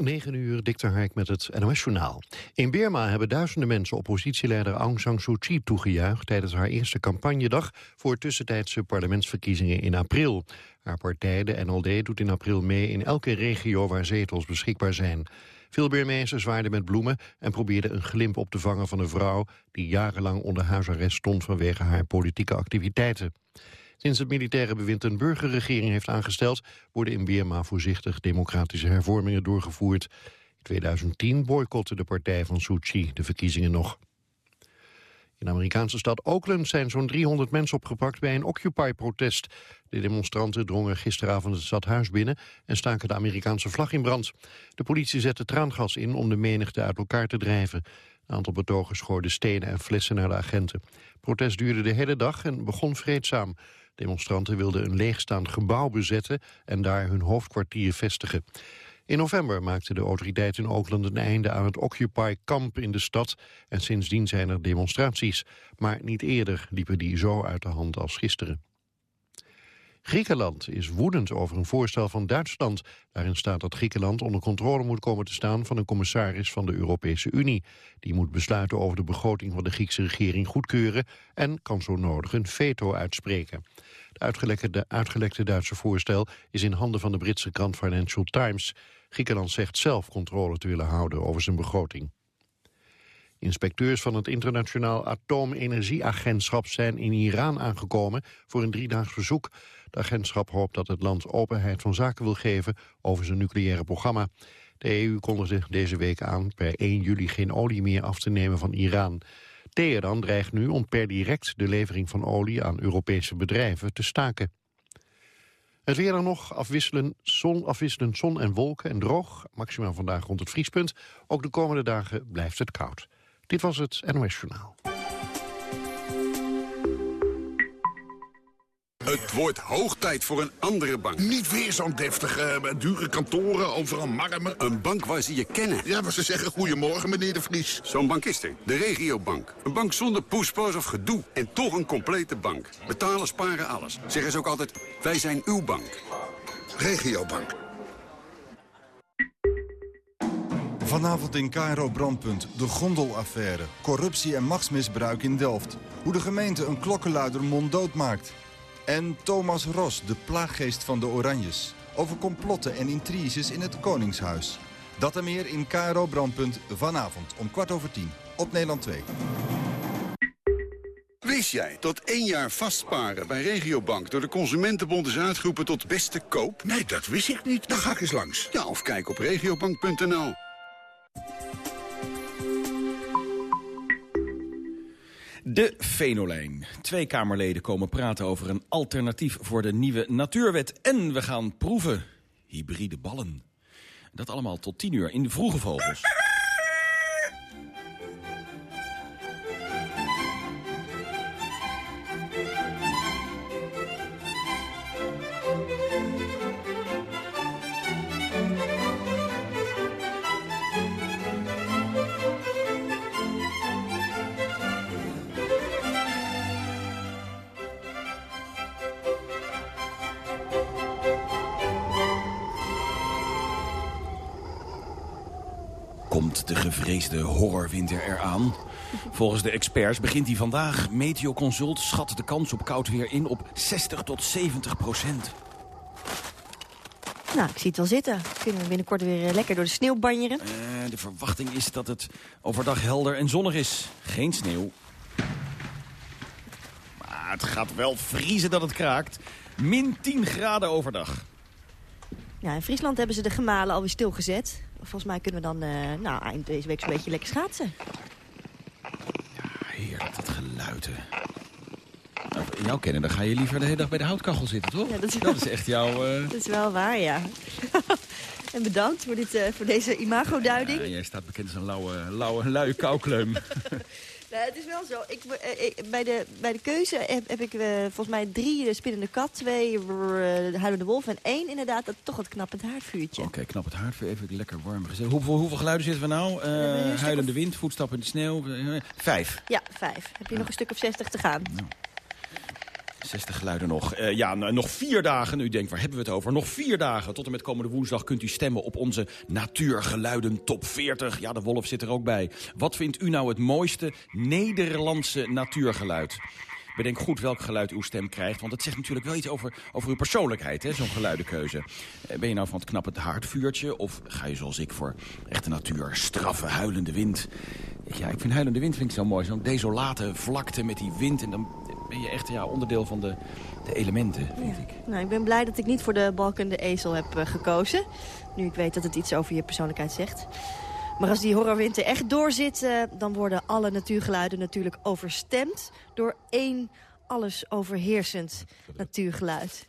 9 uur, Dikter Hark met het NOS-journaal. In Birma hebben duizenden mensen oppositieleider Aung San Suu Kyi toegejuicht... tijdens haar eerste campagnedag voor tussentijdse parlementsverkiezingen in april. Haar partij, de NLD, doet in april mee in elke regio waar zetels beschikbaar zijn. Veel Birmezen zwaarden met bloemen en probeerden een glimp op te vangen van een vrouw... die jarenlang onder huisarrest stond vanwege haar politieke activiteiten. Sinds het militaire bewind een burgerregering heeft aangesteld... worden in Birma voorzichtig democratische hervormingen doorgevoerd. In 2010 boycotte de partij van Suu Kyi de verkiezingen nog. In de Amerikaanse stad Oakland zijn zo'n 300 mensen opgepakt bij een Occupy-protest. De demonstranten drongen gisteravond het stadhuis binnen en staken de Amerikaanse vlag in brand. De politie zette traangas in om de menigte uit elkaar te drijven. Een aantal betogers gooiden stenen en flessen naar de agenten. Het protest duurde de hele dag en begon vreedzaam. Demonstranten wilden een leegstaand gebouw bezetten en daar hun hoofdkwartier vestigen. In november maakten de autoriteiten in Oakland een einde aan het Occupy-kamp in de stad en sindsdien zijn er demonstraties. Maar niet eerder liepen die zo uit de hand als gisteren. Griekenland is woedend over een voorstel van Duitsland. Daarin staat dat Griekenland onder controle moet komen te staan van een commissaris van de Europese Unie. Die moet besluiten over de begroting van de Griekse regering goedkeuren en kan zo nodig een veto uitspreken. Het uitgelekte, uitgelekte Duitse voorstel is in handen van de Britse krant Financial Times. Griekenland zegt zelf controle te willen houden over zijn begroting. Inspecteurs van het Internationaal Atoomenergieagentschap zijn in Iran aangekomen voor een driedaags verzoek. Het agentschap hoopt dat het land openheid van zaken wil geven over zijn nucleaire programma. De EU kondigde deze week aan per 1 juli geen olie meer af te nemen van Iran. Teheran dreigt nu om per direct de levering van olie aan Europese bedrijven te staken. Het weer dan nog, afwisselen zon, afwisselend zon en wolken en droog. Maximaal vandaag rond het vriespunt. Ook de komende dagen blijft het koud. Dit was het NOS Journaal. Het wordt hoog tijd voor een andere bank. Niet weer zo'n deftige, eh, dure kantoren, overal marmer. Een bank waar ze je kennen. Ja, maar ze zeggen goedemorgen, meneer de Vries. Zo'n bank is er. De regiobank. Een bank zonder poespas of gedoe. En toch een complete bank. Betalen, sparen, alles. Zeggen ze ook altijd, wij zijn uw bank. Regiobank. Vanavond in Cairo Brandpunt, de gondelaffaire. Corruptie en machtsmisbruik in Delft. Hoe de gemeente een klokkenluider monddood maakt. En Thomas Ros, de plaaggeest van de Oranjes. Over complotten en intriges in het Koningshuis. Dat en meer in KRO Brandpunt vanavond om kwart over tien op Nederland 2. Wist jij dat één jaar vastsparen bij Regiobank... door de Consumentenbond is uitgeroepen tot beste koop? Nee, dat wist ik niet. Dan ga ik eens langs. Ja, of kijk op regiobank.nl. De Venolijn. Twee Kamerleden komen praten over een alternatief voor de nieuwe natuurwet. En we gaan proeven hybride ballen. Dat allemaal tot tien uur in de Vroege Vogels. Komt de gevreesde horrorwinter eraan? Volgens de experts begint hij vandaag. Meteoconsult schat de kans op koud weer in op 60 tot 70 procent. Nou, ik zie het wel zitten. Kunnen we binnenkort weer eh, lekker door de sneeuw banjeren? Eh, de verwachting is dat het overdag helder en zonnig is. Geen sneeuw. Maar het gaat wel vriezen dat het kraakt. Min 10 graden overdag. Ja, in Friesland hebben ze de gemalen alweer stilgezet. Volgens mij kunnen we dan eh, nou, eind deze week zo'n beetje lekker schaatsen. Heerlijk, dat geluid, hè. Nou, in jouw kennen, dan ga je liever de hele dag bij de houtkachel zitten, toch? Ja, dat is- dat is echt jouw... eh, Dat is wel waar, ja. en bedankt voor, dit, eh, voor deze imagoduiding. ja, jij staat bekend als een lauwe, lauwe, luie koukleum. Nou, het is wel zo. Ik, eh, ik- bij, de, bij de keuze heb, heb ik eh, volgens mij drie de spinnende kat, twee eh, de huilende wolf en één inderdaad dat, toch het knappend haardvuurtje. Oké, knap het hart, even lekker warm gezet. Hoeveel, hoeveel geluiden zitten we nou? Eh, stuk huilende wind, voetstappen in de sneeuw. eh, vijf. Ja, vijf. Heb je nog een stuk of zestig te gaan. 60 geluiden nog. Uh, ja, nog vier dagen. U denkt, waar hebben we het over? Nog vier dagen. Tot en met komende woensdag kunt u stemmen op onze Natuurgeluiden Top 40. Ja, de wolf zit er ook bij. Wat vindt u nou het mooiste Nederlandse natuurgeluid? Bedenk goed welk geluid uw stem krijgt. Want het zegt natuurlijk wel iets over, over uw persoonlijkheid, zo'n geluidenkeuze. Eh, ben je nou van het knappe haardvuurtje? Of ga je zoals ik voor echte natuur, straffe, huilende wind? Ja, ik vind huilende wind vind ik zo mooi. Zo'n desolate vlakte met die wind. En dan ben je echt ja, onderdeel van de, de elementen, vind ik. Nou, ik ben blij dat ik niet voor de balkende ezel heb uh, gekozen. Nu ik weet dat het iets over je persoonlijkheid zegt. Maar als die horrorwinter echt doorzit, uh, dan worden alle natuurgeluiden natuurlijk overstemd... door één alles overheersend natuurgeluid.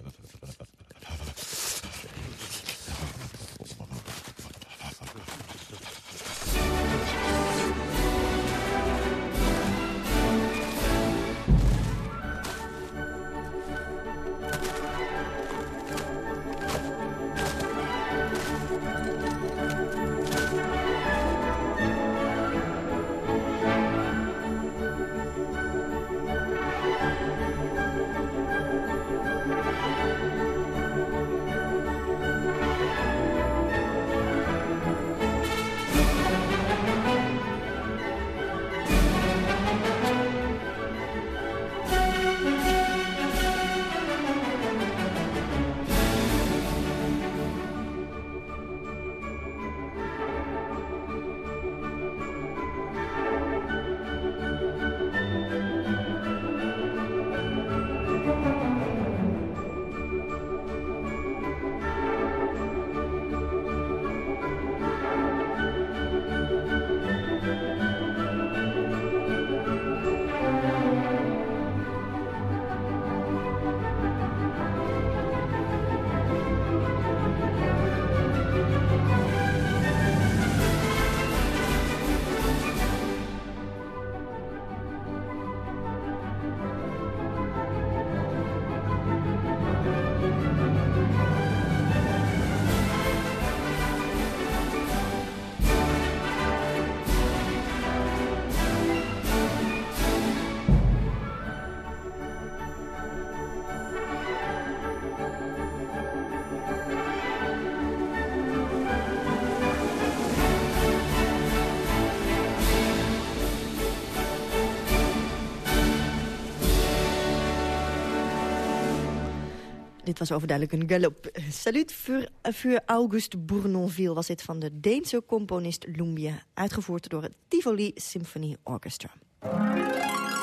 Dit was overduidelijk een galop. Salut voor, voor Auguste Bournonville was dit van de Deense componist Lumbia. Uitgevoerd door het Tivoli Symphony Orchestra.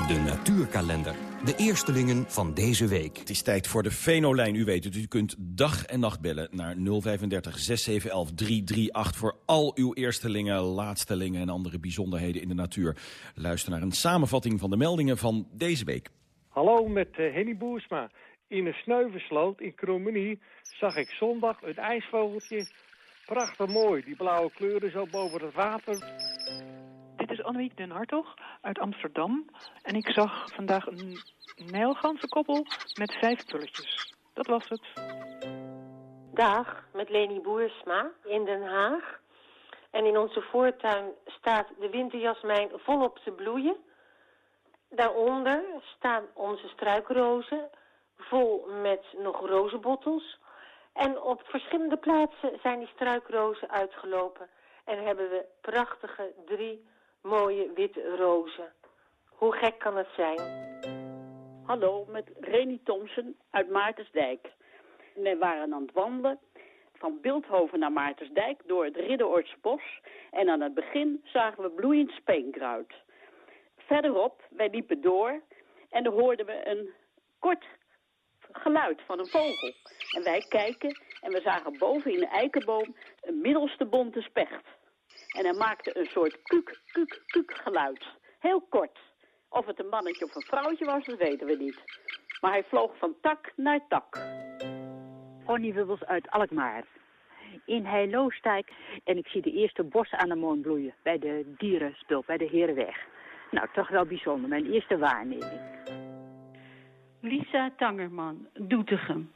De natuurkalender. De eerstelingen van deze week. Het is tijd voor de Venolijn. U weet het, u kunt dag en nacht bellen naar 035 6711 338... voor al uw eerstelingen, laatstelingen en andere bijzonderheden in de natuur. Luister naar een samenvatting van de meldingen van deze week. Hallo, met uh, Henny Boersma. In een sneuvelsloot in Krommenie zag ik zondag een ijsvogeltje. Prachtig mooi, die blauwe kleuren zo boven het water. Dit is Annemiek den Hartog uit Amsterdam. En ik zag vandaag een nijlganzenkoppel met vijf pulletjes. Dat was het. Dag, met Leni Boersma in Den Haag. En in onze voortuin staat de winterjasmijn volop te bloeien. Daaronder staan onze struikrozen vol met nog rozenbottels. En op verschillende plaatsen zijn die struikrozen uitgelopen. En hebben we prachtige drie mooie witte rozen. Hoe gek kan het zijn? Hallo, met Reni Thompson uit Maartensdijk. We waren aan het wandelen van Beeldhoven naar Maartensdijk door het Ridderorts bos. En aan het begin zagen we bloeiend speenkruid. Verderop, wij liepen door en dan hoorden we een kort geluid van een vogel. En wij kijken en we zagen boven in de eikenboom een middelste bonte specht. En hij maakte een soort kuk, kuk, kuk geluid. Heel kort. Of het een mannetje of een vrouwtje was, dat weten we niet. Maar hij vloog van tak naar tak. Connie Wubbels uit Alkmaar. In Heilo sta ik en ik zie de eerste bosanemoon bloeien bij de dierenspul, bij de Herenweg. Nou, toch wel bijzonder. Mijn eerste waarneming. Lisa Tangerman, Doetinchem.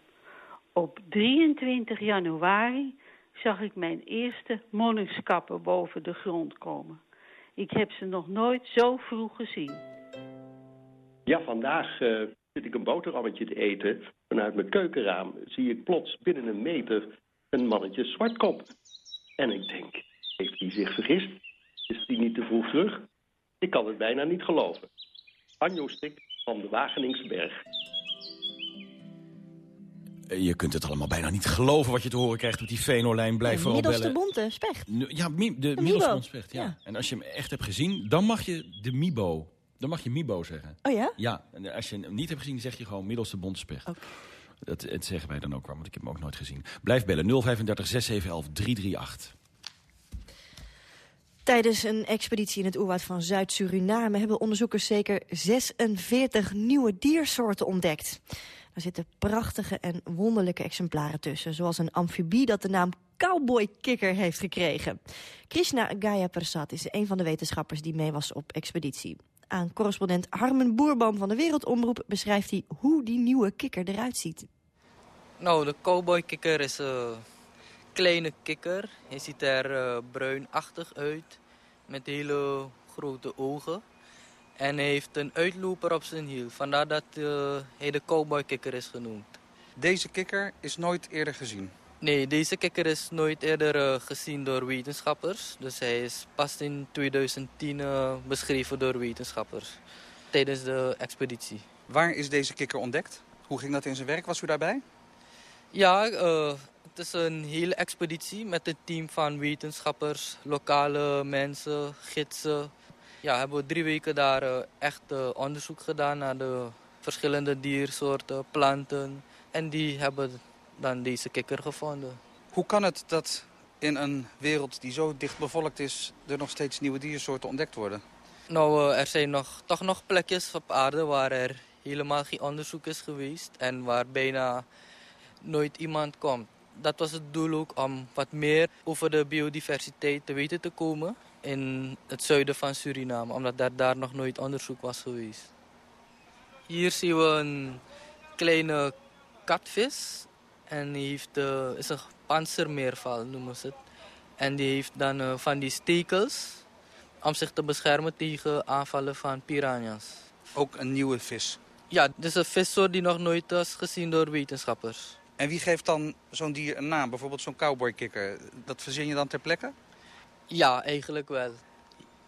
Op 23 januari zag ik mijn eerste monnikskappen boven de grond komen. Ik heb ze nog nooit zo vroeg gezien. Ja, vandaag uh, zit ik een boterhammetje te eten. Vanuit mijn keukenraam zie ik plots binnen een meter een mannetje zwartkop. En ik denk, heeft hij zich vergist? Is hij niet te vroeg terug? Ik kan het bijna niet geloven. Anjo Stik van de Wageningsberg. Eh, Je kunt het allemaal bijna niet geloven wat je te horen krijgt op die Venolijn. Blijf De vooral middelste bellen. bonte specht. Ja, mi- de Mibo. middelste bondspecht, ja. Ja. En als je hem echt hebt gezien, dan mag je de Mibo. Dan mag je Mibo zeggen. Oh ja? Ja, en als je hem niet hebt gezien, zeg je gewoon middelste bondspecht. Dat, dat zeggen wij dan ook wel, want ik heb hem ook nooit gezien. Blijf bellen 035 6711 338. Tijdens een expeditie in het oerwoud van Zuid-Suriname... hebben onderzoekers zeker 46 nieuwe diersoorten ontdekt. Daar zitten prachtige en wonderlijke exemplaren tussen... zoals een amfibie dat de naam cowboykikker heeft gekregen. Krishna Gaya Prasad is een van de wetenschappers die mee was op expeditie. Aan correspondent Harmen Boerboom van de Wereldomroep beschrijft hij... hoe die nieuwe kikker eruit ziet. Nou, de cowboykikker is een kleine kikker. Hij ziet er eh, bruinachtig uit, met hele grote ogen. En hij heeft een uitloper op zijn hiel. Vandaar dat eh, hij de cowboykikker is genoemd. Deze kikker is nooit eerder gezien. Nee, deze kikker is nooit eerder eh, gezien door wetenschappers. Dus hij is pas in 2010 eh, beschreven door wetenschappers. Tijdens de expeditie. Waar is deze kikker ontdekt? Hoe ging dat in zijn werk? Was u daarbij? Ja, eh, het is een hele expeditie met een team van wetenschappers, lokale mensen, gidsen. Ja, hebben we drie weken daar eh, echt eh, onderzoek gedaan naar de verschillende diersoorten, planten. En die hebben dan deze kikker gevonden. Hoe kan het dat in een wereld die zo dicht bevolkt is... er nog steeds nieuwe diersoorten ontdekt worden? Nou, eh, er zijn nog, toch nog plekjes op aarde waar er helemaal geen onderzoek is geweest. En waar bijna nooit iemand komt. Dat was het doel ook om wat meer over de biodiversiteit te weten te komen in het zuiden van Suriname, omdat daar, daar nog nooit onderzoek was geweest. Hier zien we een kleine katvis en die heeft, eh, is een panzermeerval noemen ze het. En die heeft dan eh, van die stekels om zich te beschermen tegen aanvallen van piranha's. Ook een nieuwe vis. Ja, dit is een vissoort die nog nooit was gezien door wetenschappers. En wie geeft dan zo'n dier een naam? Bijvoorbeeld zo'n cowboykikker. Dat verzin je dan ter plekke? Ja, eigenlijk wel.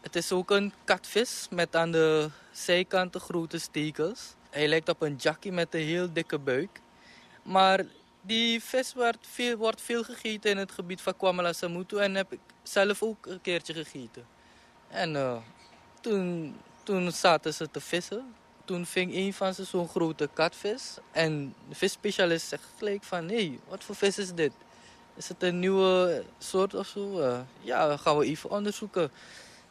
Het is ook een katvis met aan de zijkanten grote stekels. Hij lijkt op een jackie met een heel dikke buik. Maar die vis wordt veel, wordt veel gegeten in het gebied van Kwamala Samutu en heb ik zelf ook een keertje gegeten. En eh, toen, toen zaten ze te vissen. Toen ving een van ze zo'n grote katvis. En de visspecialist zegt gelijk van, hé, hey, wat voor vis is dit? Is het een nieuwe soort of zo? Eh, ja, gaan we even onderzoeken.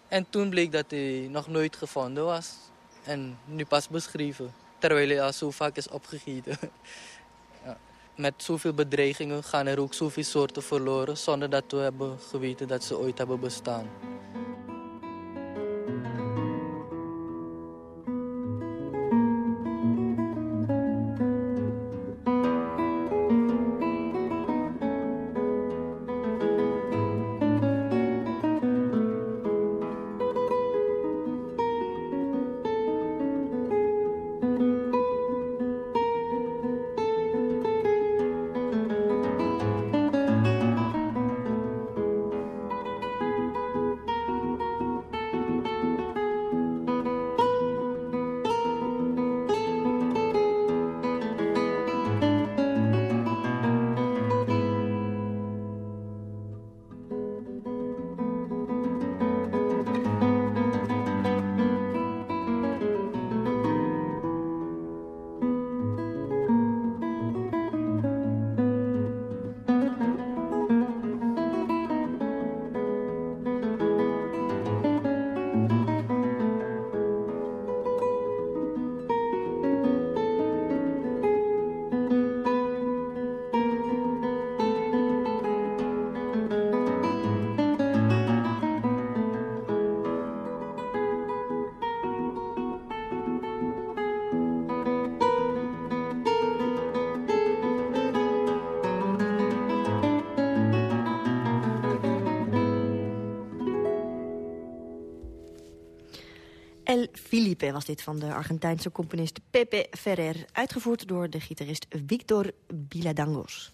En toen bleek dat hij nog nooit gevonden was. En nu pas beschreven. Terwijl hij al zo vaak is opgegeten. ja. Met zoveel bedreigingen gaan er ook zoveel soorten verloren... zonder dat we hebben geweten dat ze ooit hebben bestaan. Dit van de Argentijnse componist Pepe Ferrer. Uitgevoerd door de gitarist Victor Biladangos.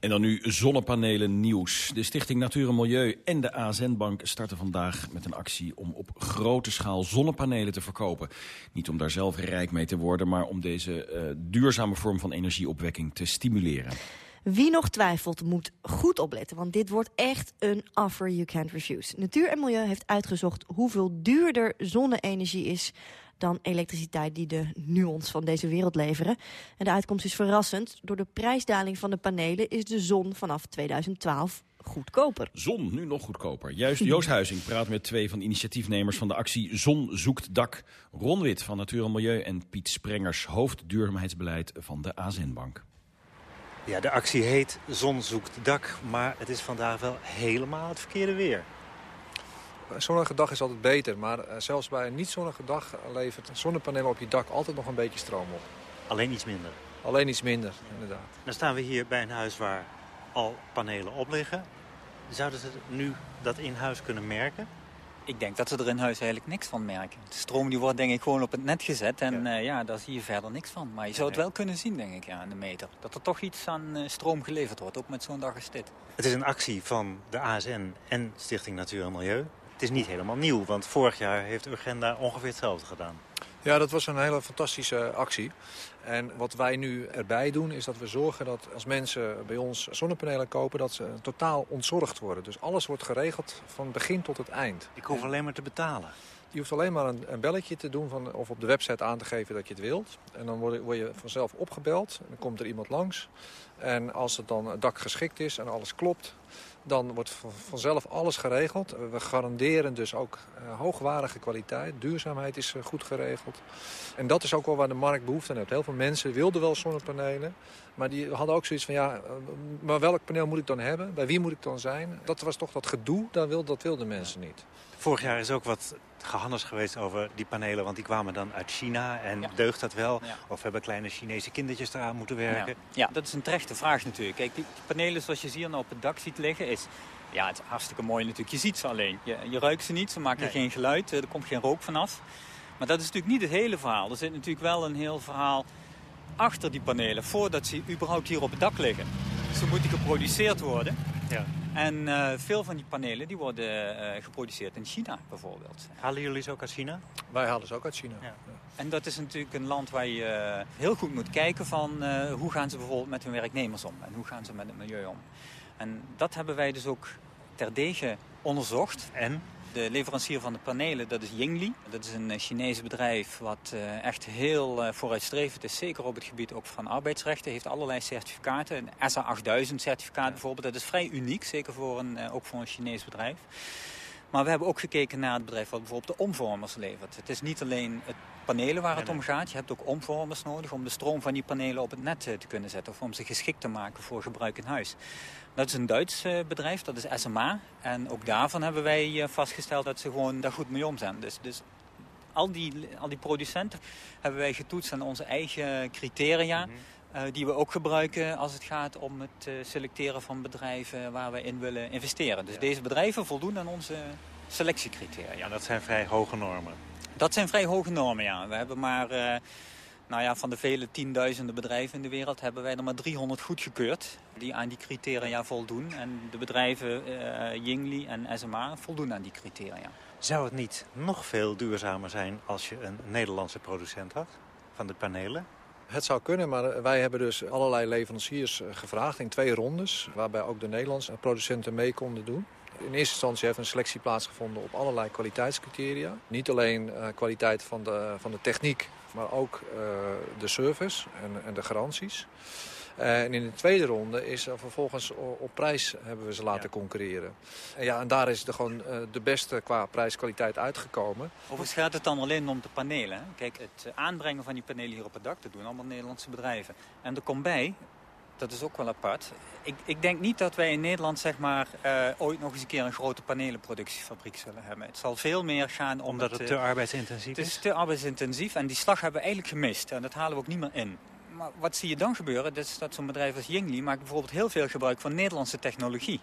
En dan nu zonnepanelen nieuws. De Stichting Natuur en Milieu en de ASN-bank starten vandaag met een actie om op grote schaal zonnepanelen te verkopen. Niet om daar zelf rijk mee te worden, maar om deze uh, duurzame vorm van energieopwekking te stimuleren. Wie nog twijfelt moet goed opletten, want dit wordt echt een offer you can't refuse. Natuur en Milieu heeft uitgezocht hoeveel duurder zonne-energie is dan elektriciteit die de nuons van deze wereld leveren. En de uitkomst is verrassend. Door de prijsdaling van de panelen is de zon vanaf 2012 goedkoper. Zon, nu nog goedkoper. Juist Joost Huizing praat met twee van de initiatiefnemers van de actie Zon zoekt dak. Ron Wit van Natuur en Milieu en Piet Sprengers, hoofd duurzaamheidsbeleid van de AZN-bank. Ja, de actie heet Zon zoekt dak, maar het is vandaag wel helemaal het verkeerde weer. Een zonnige dag is altijd beter, maar eh, zelfs bij een niet-zonnige dag levert een zonnepaneel op je dak altijd nog een beetje stroom op. Alleen iets minder? Alleen iets minder, inderdaad. Dan staan we hier bij een huis waar al panelen op liggen. Zouden ze nu dat in huis kunnen merken? Ik denk dat ze er in huis eigenlijk niks van merken. De stroom die wordt denk ik gewoon op het net gezet en ja. Uh, ja, daar zie je verder niks van. Maar je zou het wel kunnen zien, denk ik, ja, aan de meter. Dat er toch iets aan uh, stroom geleverd wordt, ook met zo'n dag als dit. Het is een actie van de ASN en Stichting Natuur en Milieu. Het is niet helemaal nieuw, want vorig jaar heeft Urgenda ongeveer hetzelfde gedaan. Ja, dat was een hele fantastische actie. En wat wij nu erbij doen is dat we zorgen dat als mensen bij ons zonnepanelen kopen... dat ze totaal ontzorgd worden. Dus alles wordt geregeld van begin tot het eind. Ik hoef alleen maar te betalen. Je hoeft alleen maar een, belletje te doen van, of op de website aan te geven dat je het wilt. En dan word je, word je vanzelf opgebeld. En dan komt er iemand langs. En als het dan het dak geschikt is en alles klopt... dan wordt vanzelf alles geregeld. We garanderen dus ook uh, hoogwaardige kwaliteit. Duurzaamheid is uh, goed geregeld. En dat is ook wel waar de markt behoefte aan heeft. Heel veel mensen wilden wel zonnepanelen. Maar die hadden ook zoiets van, ja, maar welk paneel moet ik dan hebben? Bij wie moet ik dan zijn? Dat was toch dat gedoe, dat wilden, dat wilden mensen niet. Vorig jaar is ook wat gehannes geweest over die panelen, want die kwamen dan uit China. En ja. deugt dat wel? Ja. Of hebben kleine Chinese kindertjes eraan moeten werken? Ja. ja, dat is een terechte vraag natuurlijk. Kijk, die panelen zoals je ze hier nou op het dak ziet liggen, is... Ja, het is hartstikke mooi natuurlijk. Je ziet ze alleen. Je, je ruikt ze niet, ze maken nee. geen geluid, er komt geen rook vanaf. Maar dat is natuurlijk niet het hele verhaal. Er zit natuurlijk wel een heel verhaal achter die panelen, voordat ze überhaupt hier op het dak liggen. Ze moeten geproduceerd worden. Ja. En uh, veel van die panelen die worden uh, geproduceerd in China bijvoorbeeld. Halen jullie ze ook uit China? Wij halen ze ook uit China. Ja. En dat is natuurlijk een land waar je uh, heel goed moet kijken van hoe gaan ze bijvoorbeeld met hun werknemers om. En hoe gaan ze met het milieu om. En dat hebben wij dus ook terdege onderzocht. En? De leverancier van de panelen, dat is Yingli. Dat is een Chinees bedrijf wat uh, echt heel uh, vooruitstrevend is. Zeker op het gebied ook van arbeidsrechten. Heeft allerlei certificaten. Een ESA 8000 certificaat bijvoorbeeld. Dat is vrij uniek, zeker voor een, ook voor een Chinees bedrijf. Maar we hebben ook gekeken naar het bedrijf wat bijvoorbeeld de omvormers levert. Het is niet alleen het panelen waar het om gaat. Je hebt ook omvormers nodig om de stroom van die panelen op het net te kunnen zetten. Of om ze geschikt te maken voor gebruik in huis. Dat is een Duits bedrijf, dat is SMA. En ook daarvan hebben wij vastgesteld dat ze gewoon daar goed mee om zijn. Dus, dus al, die, al die producenten hebben wij getoetst aan onze eigen criteria. Mm -hmm. uh, die we ook gebruiken als het gaat om het selecteren van bedrijven waar we in willen investeren. Dus ja. deze bedrijven voldoen aan onze selectiecriteria. Ja, dat zijn vrij hoge normen. Dat zijn vrij hoge normen, ja. We hebben maar... Uh, nou ja, van de vele tienduizenden bedrijven in de wereld hebben wij er maar 300 goedgekeurd die aan die criteria voldoen. En de bedrijven uh, Yingli en SMA voldoen aan die criteria. Zou het niet nog veel duurzamer zijn als je een Nederlandse producent had van de panelen? Het zou kunnen, maar wij hebben dus allerlei leveranciers gevraagd in twee rondes. Waarbij ook de Nederlandse producenten mee konden doen. In eerste instantie heeft een selectie plaatsgevonden op allerlei kwaliteitscriteria. Niet alleen uh, kwaliteit van de, van de techniek, maar ook uh, de service en, en de garanties. Uh, en in de tweede ronde is er vervolgens op prijs hebben we ze laten ja. concurreren. En, ja, en daar is de, gewoon uh, de beste qua prijs-kwaliteit uitgekomen. Overigens gaat het dan alleen om de panelen. Hè? Kijk, het aanbrengen van die panelen hier op het dak, dat doen allemaal Nederlandse bedrijven. En er komt bij, dat is ook wel apart. Ik, ik denk niet dat wij in Nederland zeg maar, uh, ooit nog eens een keer een grote panelenproductiefabriek zullen hebben. Het zal veel meer gaan om... Omdat het, het te arbeidsintensief is? Het is te arbeidsintensief en die slag hebben we eigenlijk gemist. En dat halen we ook niet meer in. Maar wat zie je dan gebeuren? Dat is dat zo'n bedrijf als Yingli maakt bijvoorbeeld heel veel gebruik van Nederlandse technologie.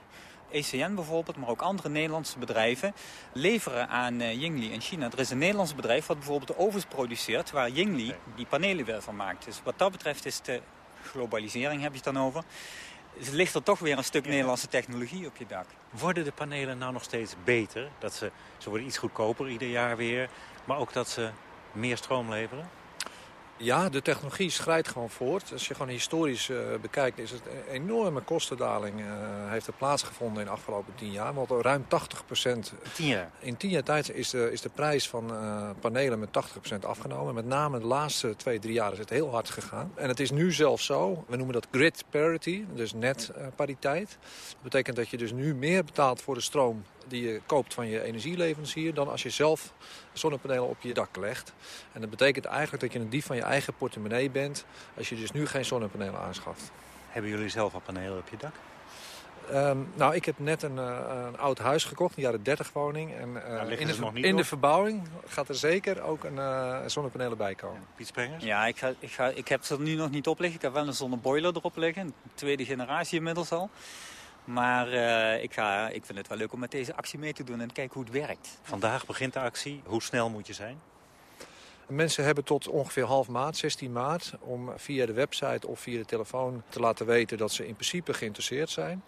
ECN bijvoorbeeld, maar ook andere Nederlandse bedrijven leveren aan uh, Yingli in China. Er is een Nederlands bedrijf wat bijvoorbeeld de ovens produceert waar Yingli die panelen weer van maakt. Dus wat dat betreft is de globalisering, heb je het dan over, dus ligt er toch weer een stuk Nederlandse technologie op je dak. Worden de panelen nou nog steeds beter? Dat ze, ze worden iets goedkoper ieder jaar weer, maar ook dat ze meer stroom leveren? Ja, de technologie schrijdt gewoon voort. Als je gewoon historisch uh, bekijkt, is het een enorme kostendaling uh, heeft er plaatsgevonden in de afgelopen tien jaar. Want ruim 80 procent... Tien jaar? In tien jaar tijd is de, is de prijs van uh, panelen met 80 procent afgenomen. Met name de laatste twee, drie jaar is het heel hard gegaan. En het is nu zelfs zo, we noemen dat grid parity, dus netpariteit. Dat betekent dat je dus nu meer betaalt voor de stroom die je koopt van je energieleverancier... dan als je zelf zonnepanelen op je dak legt. En dat betekent eigenlijk dat je een dief van je eigen portemonnee bent... als je dus nu geen zonnepanelen aanschaft. Hebben jullie zelf al panelen op je dak? Um, nou, ik heb net een, uh, een, oud huis gekocht, een jaren 30 woning. En uh, in, de, in de, verbouwing gaat er zeker ook een uh, zonnepanelen bij komen. Piet Sprengers? Ja, ik, ga, ik, ga, ik heb ze er nu nog niet op liggen. Ik heb wel een zonneboiler erop liggen. Tweede generatie inmiddels al. Maar uh, ik, ga, ik vind het wel leuk om met deze actie mee te doen en kijken hoe het werkt. Vandaag begint de actie. Hoe snel moet je zijn? Mensen hebben tot ongeveer half maart, 16 maart, om via de website of via de telefoon te laten weten dat ze in principe geïnteresseerd zijn.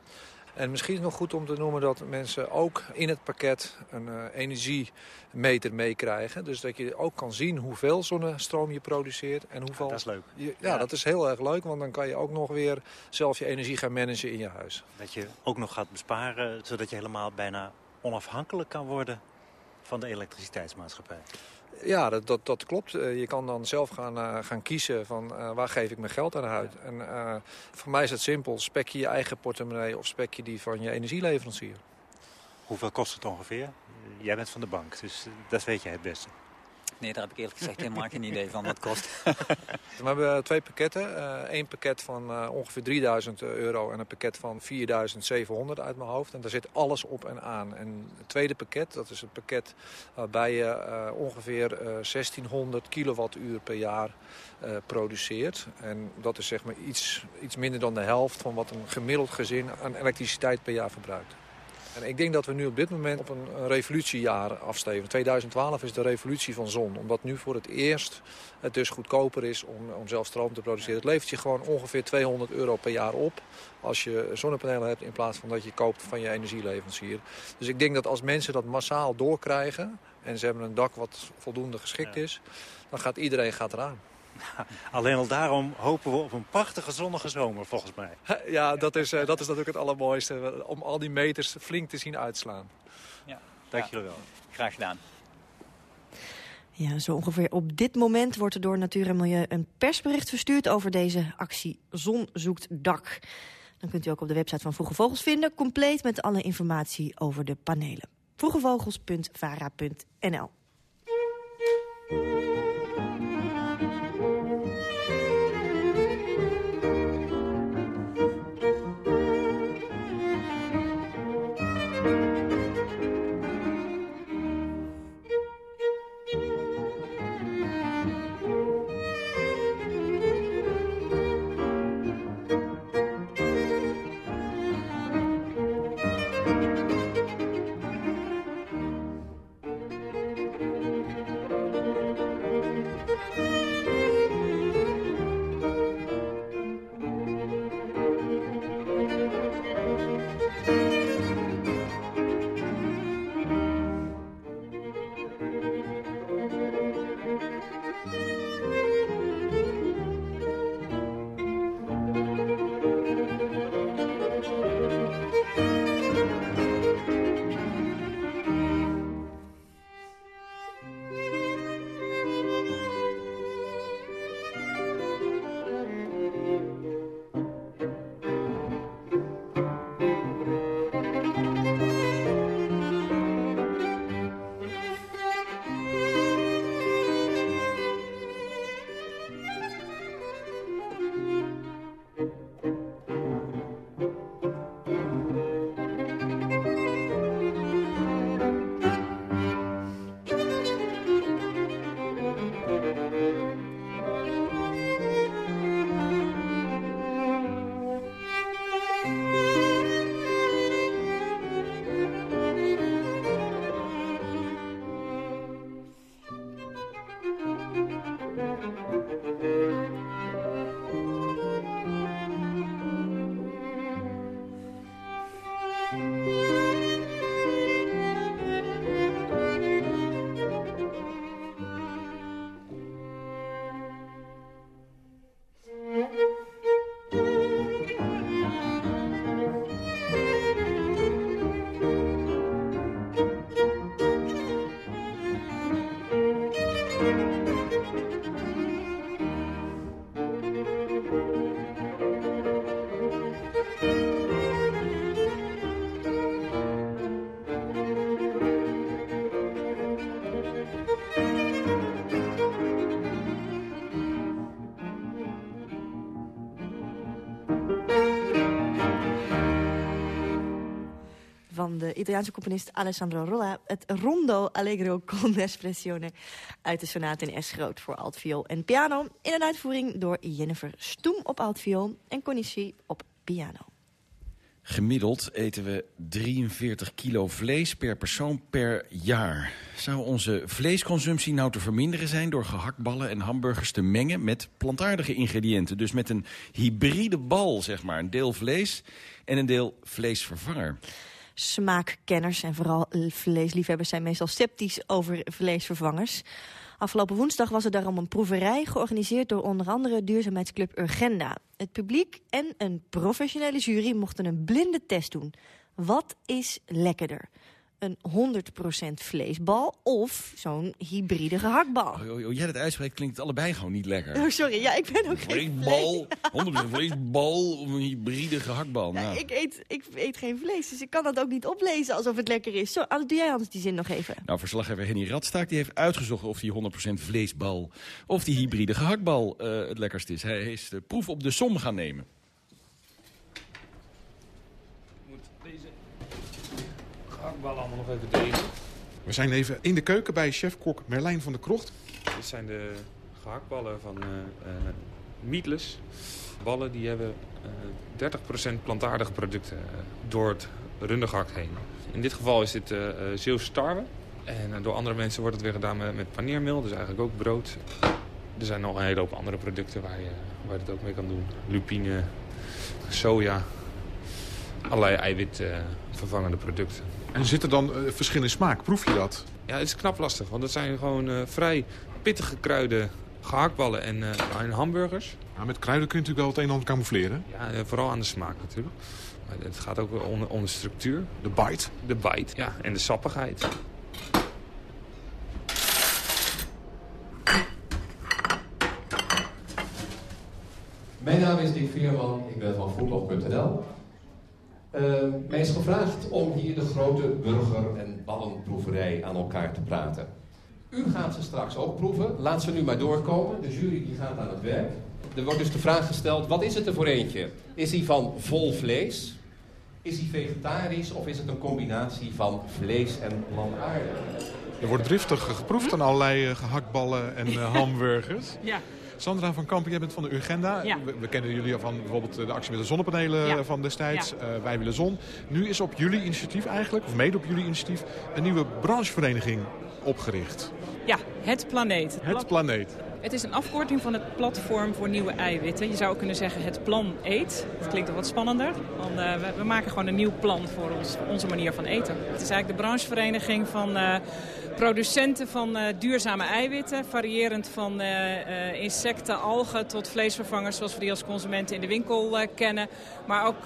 En misschien is het nog goed om te noemen dat mensen ook in het pakket een uh, energiemeter meekrijgen. Dus dat je ook kan zien hoeveel zonnestroom je produceert. En hoeveel... dat is leuk. Je, ja, dat is heel erg leuk, want dan kan je ook nog weer zelf je energie gaan managen in je huis. Dat je ook nog gaat besparen, zodat je helemaal bijna onafhankelijk kan worden van de elektriciteitsmaatschappij. Ja, dat, dat, dat klopt. Uh, je kan dan zelf gaan, uh, gaan kiezen van uh, waar geef ik mijn geld aan uit. En voor mij is het simpel. Spek je je eigen portemonnee of spek je die van je energieleverancier. Hoeveel kost het ongeveer? Jij bent van de bank, dus dat weet jij het beste. Nee, daar heb ik eerlijk gezegd helemaal geen idee van wat het kost. We hebben twee pakketten. Eén pakket van ongeveer 3000 euro en een pakket van 4700 uit mijn hoofd. En daar zit alles op en aan. En het tweede pakket, dat is het pakket waarbij je ongeveer 1600 kilowattuur per jaar produceert. En dat is zeg maar iets, iets minder dan de helft van wat een gemiddeld gezin aan elektriciteit per jaar verbruikt. En ik denk dat we nu op dit moment op een, een revolutiejaar afsteven. 2012 is de revolutie van zon. Omdat nu voor het eerst het dus goedkoper is om, om zelf stroom te produceren. Het levert je gewoon ongeveer 200 euro per jaar op als je zonnepanelen hebt... in plaats van dat je koopt van je energieleverancier. Dus ik denk dat als mensen dat massaal doorkrijgen... en ze hebben een dak wat voldoende geschikt is... dan gaat iedereen gaat eraan. Alleen al daarom hopen we op een prachtige zonnige zomer, volgens mij. Ja, dat is, dat is natuurlijk het allermooiste. Om al die meters flink te zien uitslaan. Ja. Dank jullie wel. Graag gedaan. Ja, zo ongeveer op dit moment wordt er door Natuur en Milieu een persbericht verstuurd over deze actie Zon zoekt dak. Dan kunt u ook op de website van Vroege Vogels vinden, compleet met alle informatie over de panelen. vroegevogels.vara.nl de Italiaanse componist Alessandro Rolla... het Rondo Allegro con espressione uit de sonate in S groot voor altviool en piano... in een uitvoering door Jennifer Stoem op altviool en Conny op piano. Gemiddeld eten we 43 kilo vlees per persoon per jaar. Zou onze vleesconsumptie nou te verminderen zijn... door gehaktballen en hamburgers te mengen met plantaardige ingrediënten? Dus met een hybride bal, zeg maar. Een deel vlees en een deel vleesvervanger. Smaakkenners en vooral vleesliefhebbers zijn meestal sceptisch over vleesvervangers. Afgelopen woensdag was er daarom een proeverij georganiseerd door onder andere duurzaamheidsclub Urgenda. Het publiek en een professionele jury mochten een blinde test doen. Wat is lekkerder? Een 100% vleesbal of zo'n hybride gehaktbal. Oh, oh, oh, jij dat uitspreekt klinkt het allebei gewoon niet lekker. Oh, sorry, ja, ik ben ook geen vleesbal, 100% vleesbal of een hybride gehaktbal. Nou. ik, eet, ik eet geen vlees, dus ik kan dat ook niet oplezen alsof het lekker is. Zo, doe jij anders die zin nog even. Nou, verslaggever Henny Radstaak die heeft uitgezocht of die 100% vleesbal of die hybride gehaktbal uh, het lekkerst is. Hij is de proef op de som gaan nemen. Gehaktballen allemaal nog even delen. We zijn even in de keuken bij chef-kok Merlijn van der Krocht. Dit zijn de gehaktballen van uh, uh, Meatless. Ballen die hebben uh, 30% plantaardige producten door het rundegehakt heen. In dit geval is dit uh, Zeeuwse tarwe. En door andere mensen wordt het weer gedaan met, met paneermeel, dus eigenlijk ook brood. Er zijn nog een hele hoop andere producten waar je, waar je het ook mee kan doen. Lupine, soja, allerlei eiwitvervangende producten. En zit er dan uh, verschil in smaak? Proef je dat? Ja, het is knap lastig. Want het zijn gewoon uh, vrij pittige kruiden, gehaktballen en, uh, en hamburgers. Ja, met kruiden kun je natuurlijk wel het een en ander camoufleren. Ja, vooral aan de smaak natuurlijk. Maar het gaat ook om, om de structuur. De bite? De bite, ja. En de sappigheid. Mijn naam is Dick Veerman, ik ben van voetbal.nl. Uh, mij is gevraagd om hier de grote burger- en ballenproeverij aan elkaar te praten. U gaat ze straks ook proeven. Laat ze nu maar doorkomen. De jury die gaat aan het werk. Er wordt dus de vraag gesteld, wat is het er voor eentje? Is hij van vol vlees? Is hij vegetarisch of is het een combinatie van vlees en landaardig? Er wordt driftig geproefd aan allerlei uh, gehaktballen en uh, hamburgers. Ja. Sandra van Kampen, jij bent van de Urgenda. Ja. We, we, kennen jullie van bijvoorbeeld de actie met de zonnepanelen ja. van destijds. Ja. Uh, Wij willen zon. Nu is op jullie initiatief eigenlijk, of mede op jullie initiatief, een nieuwe branchevereniging opgericht. Ja, Het Planeet. Het Planeet. Het is een afkorting van het platform voor nieuwe eiwitten. Je zou kunnen zeggen het plan eet. Dat klinkt wat spannender. Want, uh, we, maken gewoon een nieuw plan voor, ons, onze manier van eten. Het is eigenlijk de branchevereniging van uh, producenten van uh, duurzame eiwitten. Variërend van insecten, algen tot vleesvervangers zoals we die als consumenten in de winkel kennen. Maar ook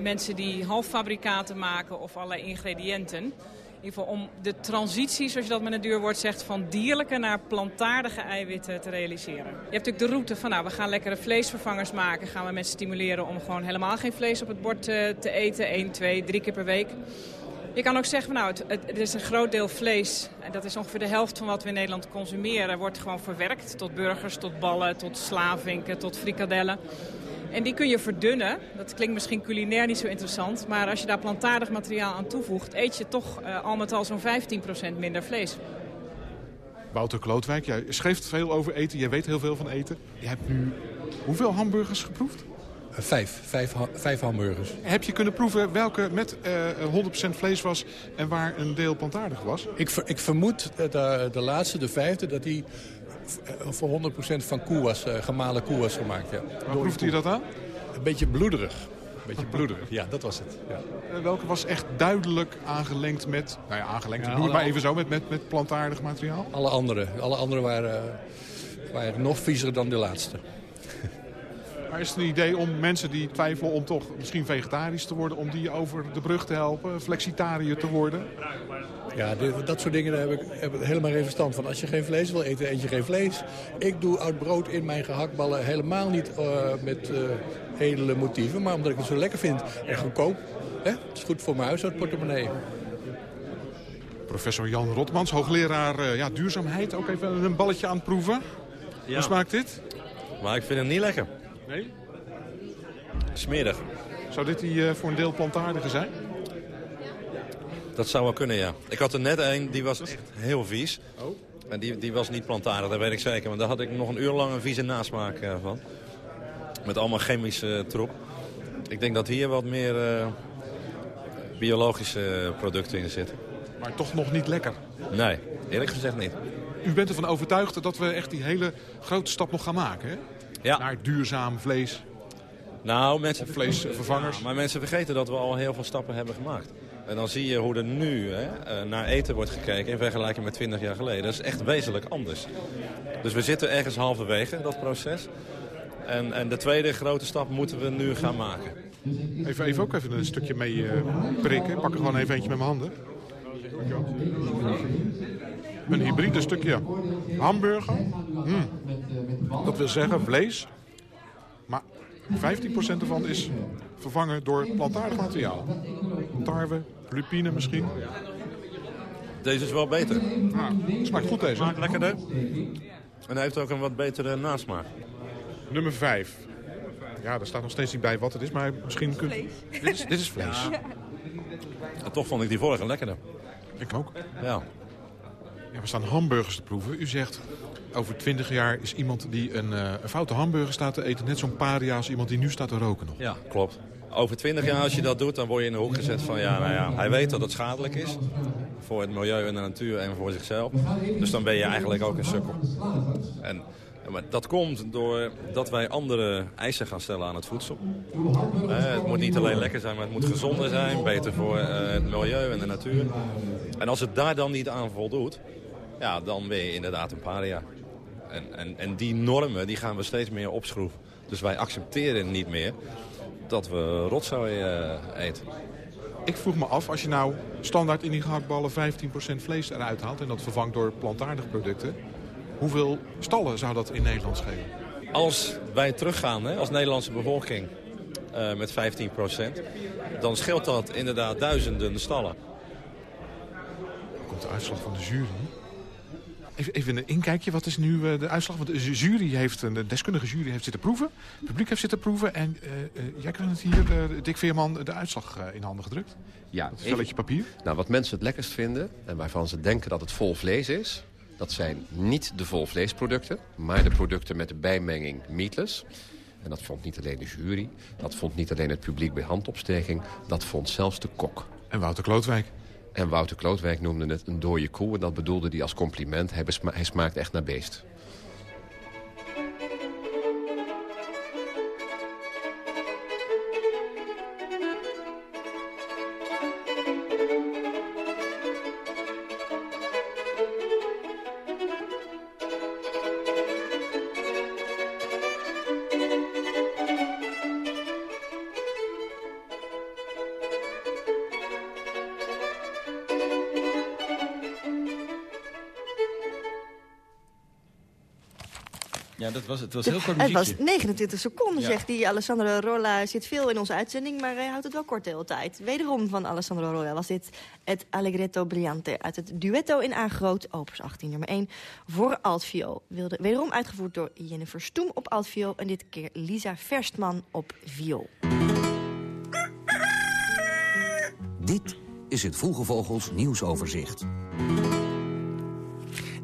mensen die halffabrikaten maken of allerlei ingrediënten. In ieder geval om de transitie, zoals je dat met een duur woord zegt, van dierlijke naar plantaardige eiwitten te realiseren. Je hebt natuurlijk de route van, nou, we gaan lekkere vleesvervangers maken. Gaan we mensen stimuleren om gewoon helemaal geen vlees op het bord te, te eten. 1, 2, 3 keer per week. Je kan ook zeggen, nou, het, het, is een groot deel vlees. En dat is ongeveer de helft van wat we in Nederland consumeren. Wordt gewoon verwerkt tot burgers, tot ballen, tot slavinken, tot frikadellen. En die kun je verdunnen. Dat klinkt misschien culinair niet zo interessant. Maar als je daar plantaardig materiaal aan toevoegt... eet je toch uh, al met al zo'n 15% minder vlees. Wouter Klootwijk, jij schreef veel over eten. Jij weet heel veel van eten. Je hebt nu hoeveel hamburgers geproefd? Uh, vijf. Vijf, ha vijf, hamburgers. Heb je kunnen proeven welke met uh, 100% vlees was en waar een deel plantaardig was? Ik, ver, ik vermoed de, de laatste, de vijfde, dat die voor 100% van koe was, uh, gemalen koe was gemaakt. Ja. Waar proefde je dat aan? Een beetje bloederig. Een beetje bloederig, ja, dat was het. Ja. Uh, welke was echt duidelijk aangelengd met, nou ja, aangelengd, ja, maar even zo, met, met, met plantaardig materiaal? Alle andere, alle andere waren, waren nog viezer dan de laatste. Maar is het een idee om mensen die twijfelen om toch misschien vegetarisch te worden... om die over de brug te helpen, flexitariër te worden? Ja, dit- dat soort dingen daar heb ik, heb ik helemaal geen verstand van. Als je geen vlees wil eten, eet je geen vlees. Ik doe oud brood in mijn gehaktballen helemaal niet eh, met eh, edele motieven... maar omdat ik het zo lekker vind en goedkoop. Hè? Het is goed voor mijn huishoudportemonnee. Professor Jan Rotmans, hoogleraar eh, ja, duurzaamheid. Ook even een balletje aan het proeven. Ja. Hoe smaakt dit? Maar ik vind hem niet lekker. Nee? Smerig. Zou dit die eh, voor een deel plantaardige zijn? Dat zou wel kunnen, ja. Ik had er net een, die was echt heel vies. Oh. En die, die was niet plantaardig, dat weet ik zeker. Want daar had ik nog een uur lang een vieze nasmaak eh, van. Met allemaal chemische eh, troep. Ik denk dat hier wat meer biologische producten in zitten. Maar toch nog niet lekker. Nee, eerlijk gezegd niet. U bent ervan overtuigd dat we echt die hele grote stap nog gaan maken, hè? Ja. Naar duurzaam vlees. Nou, mensen... Of vleesvervangers. Ja, maar mensen vergeten dat we al heel veel stappen hebben gemaakt. En dan zie je hoe er nu hè, eh, naar eten wordt gekeken in vergelijking met 20 jaar geleden. Dat is echt wezenlijk anders. Dus we zitten ergens halverwege dat proces. En, en de tweede grote stap moeten we nu gaan maken. Even, even ook even een stukje mee eh, prikken. Ik pak er gewoon even eentje met mijn handen. Een hybride stukje hamburger. Mm. Dat wil zeggen vlees. Maar 15% ervan is vervangen door plantaardig materiaal. Tarwe, lupine misschien. Deze is wel beter. Ja, smaakt goed deze. Smaakt lekkerder. En hij heeft ook een wat betere nasmaak. Nummer 5. Ja, daar staat nog steeds niet bij wat het is, maar misschien kunt... Dit is, dit is vlees. En toch vond ik die vorige lekkerder. Ik ook. Ja. Ja, we staan hamburgers te proeven. U zegt, over 20 jaar is iemand die een, eh, een foute hamburger staat te eten... net zo'n paria als iemand die nu staat te roken nog. Ja, klopt. Over 20 jaar als je dat doet, dan word je in de hoek gezet van... ja, nou ja, hij weet dat het schadelijk is. Voor het milieu en de natuur en voor zichzelf. Dus dan ben je eigenlijk ook een sukkel. En, maar dat komt doordat wij andere eisen gaan stellen aan het voedsel. Eh, het moet niet alleen lekker zijn, maar het moet gezonder zijn. Beter voor eh, het milieu en de natuur. En als het daar dan niet aan voldoet... ja, dan ben je inderdaad een paria. En, en, en die normen die gaan we steeds meer opschroeven. Dus wij accepteren niet meer dat we rotzooi eh, eten. Ik vroeg me af, als je nou standaard in die gehaktballen 15% vlees eruit haalt... en dat vervangt door plantaardige producten... hoeveel stallen zou dat in Nederland schelen? Als wij teruggaan hè, als Nederlandse bevolking eh, met 15% dan scheelt dat inderdaad duizenden stallen. Dan komt de uitslag van de jury. Even, een inkijkje, wat is nu eh, de uitslag? Want de jury heeft, een de deskundige jury heeft zitten proeven. Het publiek heeft zitten proeven. En eh, eh, jij krijgt het hier, eh, Dick Veerman, de uitslag eh, in handen gedrukt. Ja, Dat velletje papier. Nou, wat mensen het lekkerst vinden en waarvan ze denken dat het vol vlees is... dat zijn niet de vol vleesproducten, maar de producten met de bijmenging meatless. En dat vond niet alleen de jury, dat vond niet alleen het publiek bij handopsteking... dat vond zelfs de kok. En Wouter Klootwijk. En Wouter Klootwijk noemde het een dode koe en dat bedoelde hij als compliment. Hij, hij smaakt echt naar beest. Ja, dat was, het was heel kort Het was muziekje. 29 seconden, Ja. zegt die Alessandro Rolla. Zit veel in onze uitzending, maar hij houdt het wel kort de hele tijd. Wederom van Alessandro Rolla was dit het Allegretto Brillante... uit het duetto in A groot, opus 18, nummer 1, voor altviool. Wilde, wederom uitgevoerd door Jennifer Stoem op altviool... en dit keer Lisa Verstman op viool. Dit is het Vroege Vogels nieuwsoverzicht.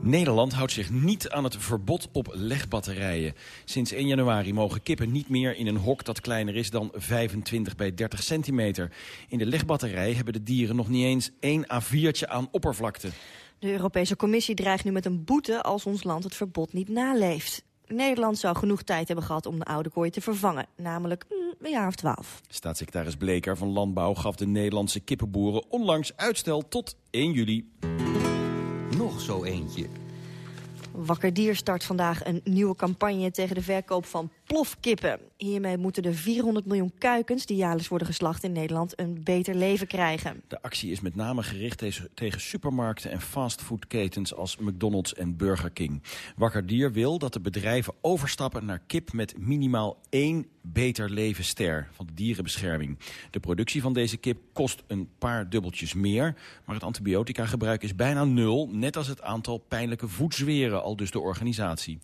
Nederland houdt zich niet aan het verbod op legbatterijen. Sinds 1 januari mogen kippen niet meer in een hok dat kleiner is dan 25 bij 30 centimeter. In de legbatterij hebben de dieren nog niet eens één A4'tje aan oppervlakte. De Europese Commissie dreigt nu met een boete als ons land het verbod niet naleeft. Nederland zou genoeg tijd hebben gehad om de oude kooi te vervangen. Namelijk mm, een jaar of twaalf. Staatssecretaris Bleker van Landbouw gaf de Nederlandse kippenboeren onlangs uitstel tot 1 juli. Zo eentje. Wakker Dier start vandaag een nieuwe campagne tegen de verkoop van plofkippen. Hiermee moeten de 400 miljoen kuikens die jaarlijks worden geslacht in Nederland een beter leven krijgen. De actie is met name gericht tegen supermarkten en fastfoodketens als McDonald's en Burger King. Wakker Dier wil dat de bedrijven overstappen naar kip met minimaal één beter leven ster van de dierenbescherming. De productie van deze kip kost een paar dubbeltjes meer, maar het antibiotica gebruik is bijna nul, net als het aantal pijnlijke voetzweren, al dus de organisatie.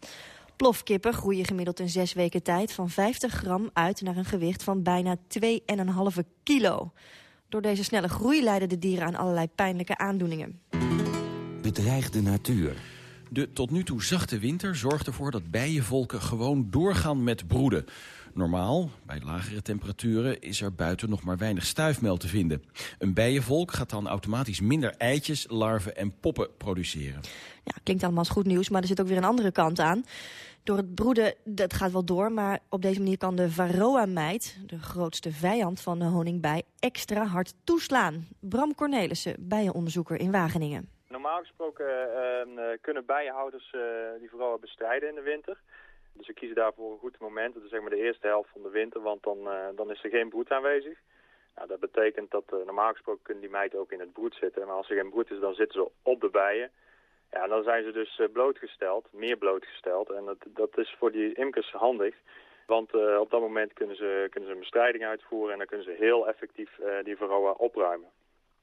Plofkippen groeien gemiddeld in zes weken tijd van 50 gram uit naar een gewicht van bijna 2,5 kilo. Door deze snelle groei lijden de dieren aan allerlei pijnlijke aandoeningen. Bedreigde natuur. De tot nu toe zachte winter zorgt ervoor dat bijenvolken gewoon doorgaan met broeden. Normaal, bij lagere temperaturen, is er buiten nog maar weinig stuifmeel te vinden. Een bijenvolk gaat dan automatisch minder eitjes, larven en poppen produceren. Ja, klinkt allemaal als goed nieuws, maar er zit ook weer een andere kant aan. Door het broeden, dat gaat wel door, maar op deze manier kan de varroa-meid, de grootste vijand van de honingbij, extra hard toeslaan. Bram Cornelissen, bijenonderzoeker in Wageningen. Normaal gesproken uh, kunnen bijenhouders uh, die varroa bestrijden in de winter. Dus we kiezen daarvoor een goed moment, dat is zeg maar de eerste helft van de winter, want dan, uh, dan is er geen broed aanwezig. Nou, dat betekent dat normaal gesproken kunnen die meiden ook in het broed zitten. Maar als er geen broed is, dan zitten ze op de bijen. Ja, dan zijn ze dus blootgesteld, meer blootgesteld. En dat, dat is voor die imkers handig. Want uh, op dat moment kunnen ze, kunnen ze een bestrijding uitvoeren en dan kunnen ze heel effectief uh, die varroa opruimen.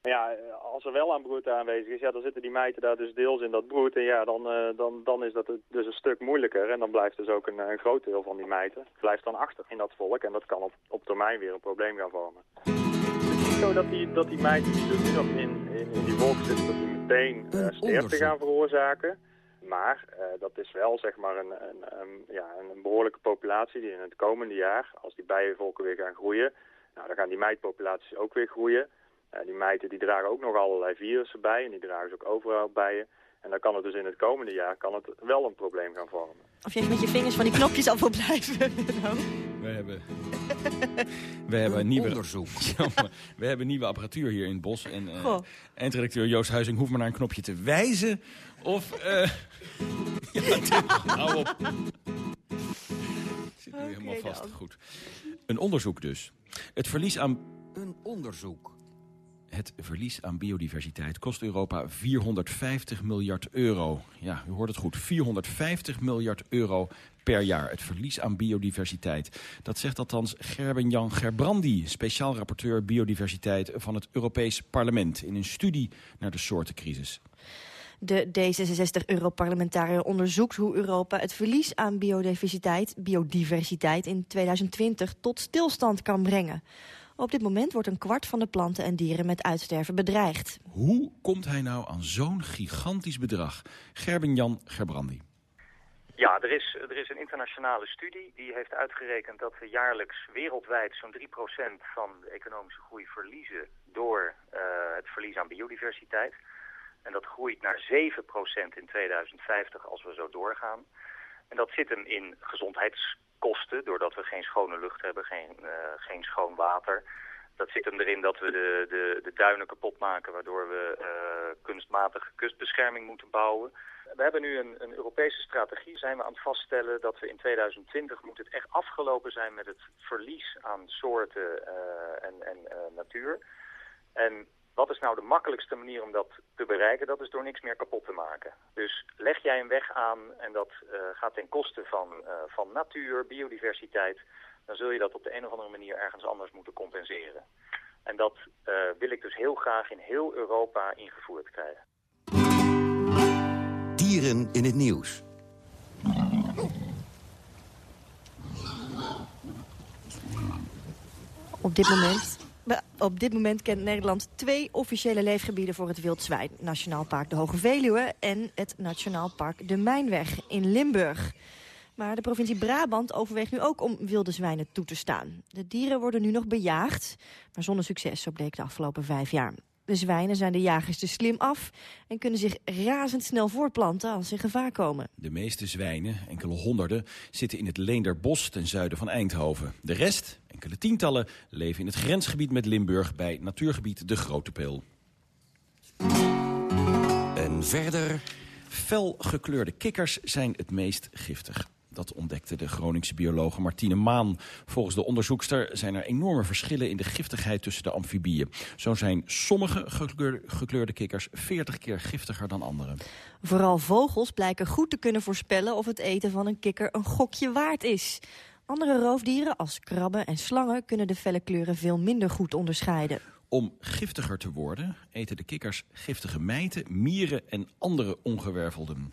Ja, als er wel aan broed aanwezig is, ja, dan zitten die meiden daar dus deels in dat broed. En ja, dan, dan, dan is dat dus een stuk moeilijker. En dan blijft dus ook een, een groot deel van die meiden blijft dan achter in dat volk. En dat kan op, op termijn weer een probleem gaan vormen. Het is niet zo dat die, dat die meiden die dus nu nog in, in, in die volk zitten, dat die meteen uh, sterfte gaan veroorzaken. Maar uh, dat is wel zeg maar een, een, een, ja, een behoorlijke populatie die in het komende jaar, als die bijenvolken weer gaan groeien, nou, dan gaan die meidpopulaties ook weer groeien. Uh, die meiden die dragen ook nog allerlei virussen bij en die dragen ze ook overal bij je. En dan kan het dus in het komende jaar kan het wel een probleem gaan vormen. Of je met je vingers van die knopjes af wil blijven. We hebben, we hebben nieuwe onderzoek. we hebben nieuwe apparatuur hier in het bos. En uh, eindredacteur Joost Huizing hoeft maar naar een knopje te wijzen. Of... Uh, ja, hou op. Zit nu okay, helemaal vast. Dan. Goed. Een onderzoek dus. Het verlies aan... Een onderzoek. Het verlies aan biodiversiteit kost Europa 450 miljard euro. Ja, u hoort het goed. 450 miljard euro per jaar. Het verlies aan biodiversiteit. Dat zegt althans Gerben-Jan Gerbrandi, speciaal rapporteur biodiversiteit van het Europees Parlement... in een studie naar de soortencrisis. De D66-europarlementariër onderzoekt hoe Europa het verlies aan biodiversiteit, biodiversiteit in 2020 tot stilstand kan brengen. Op dit moment wordt een kwart van de planten en dieren met uitsterven bedreigd. Hoe komt hij nou aan zo'n gigantisch bedrag? Gerben-Jan Gerbrandi. Ja, er is, er is een internationale studie die heeft uitgerekend dat we jaarlijks wereldwijd zo'n 3% van de economische groei verliezen door uh, het verlies aan biodiversiteit. En dat groeit naar 7% in 2050 als we zo doorgaan. En dat zit hem in gezondheidskosten, doordat we geen schone lucht hebben, geen, uh, geen schoon water. Dat zit hem erin dat we de, de, de duinen kapot maken, waardoor we uh, kunstmatige kustbescherming moeten bouwen. We hebben nu een, een Europese strategie, zijn we aan het vaststellen dat we in 2020 moet het echt afgelopen zijn met het verlies aan soorten uh, en, en natuur. En wat is nou de makkelijkste manier om dat te bereiken? Dat is door niks meer kapot te maken. Dus leg jij een weg aan en dat uh, gaat ten koste van, uh, van natuur, biodiversiteit... dan zul je dat op de een of andere manier ergens anders moeten compenseren. En dat uh, wil ik dus heel graag in heel Europa ingevoerd krijgen. Dieren in het nieuws. Op dit moment op dit moment kent Nederland twee officiële leefgebieden voor het wild zwijn. Nationaal Park de Hoge Veluwe en het Nationaal Park de Mijnweg in Limburg. Maar de provincie Brabant overweegt nu ook om wilde zwijnen toe te staan. De dieren worden nu nog bejaagd, maar zonder succes, zo bleek de afgelopen vijf jaar. De zwijnen zijn de jagers te slim af en kunnen zich razendsnel voortplanten als ze in gevaar komen. De meeste zwijnen, enkele honderden, zitten in het Leenderbos ten zuiden van Eindhoven. De rest, enkele tientallen, leven in het grensgebied met Limburg bij natuurgebied De Grote Peel. En verder... Fel gekleurde kikkers zijn het meest giftig. Dat ontdekte de Groningse biologe Martine Maan. Volgens de onderzoekster zijn er enorme verschillen in de giftigheid tussen de amfibieën. Zo zijn sommige gekleurde, kikkers 40 keer giftiger dan andere. Vooral vogels blijken goed te kunnen voorspellen of het eten van een kikker een gokje waard is. Andere roofdieren, als krabben en slangen, kunnen de felle kleuren veel minder goed onderscheiden. Om giftiger te worden eten de kikkers giftige mijten, mieren en andere ongewervelden.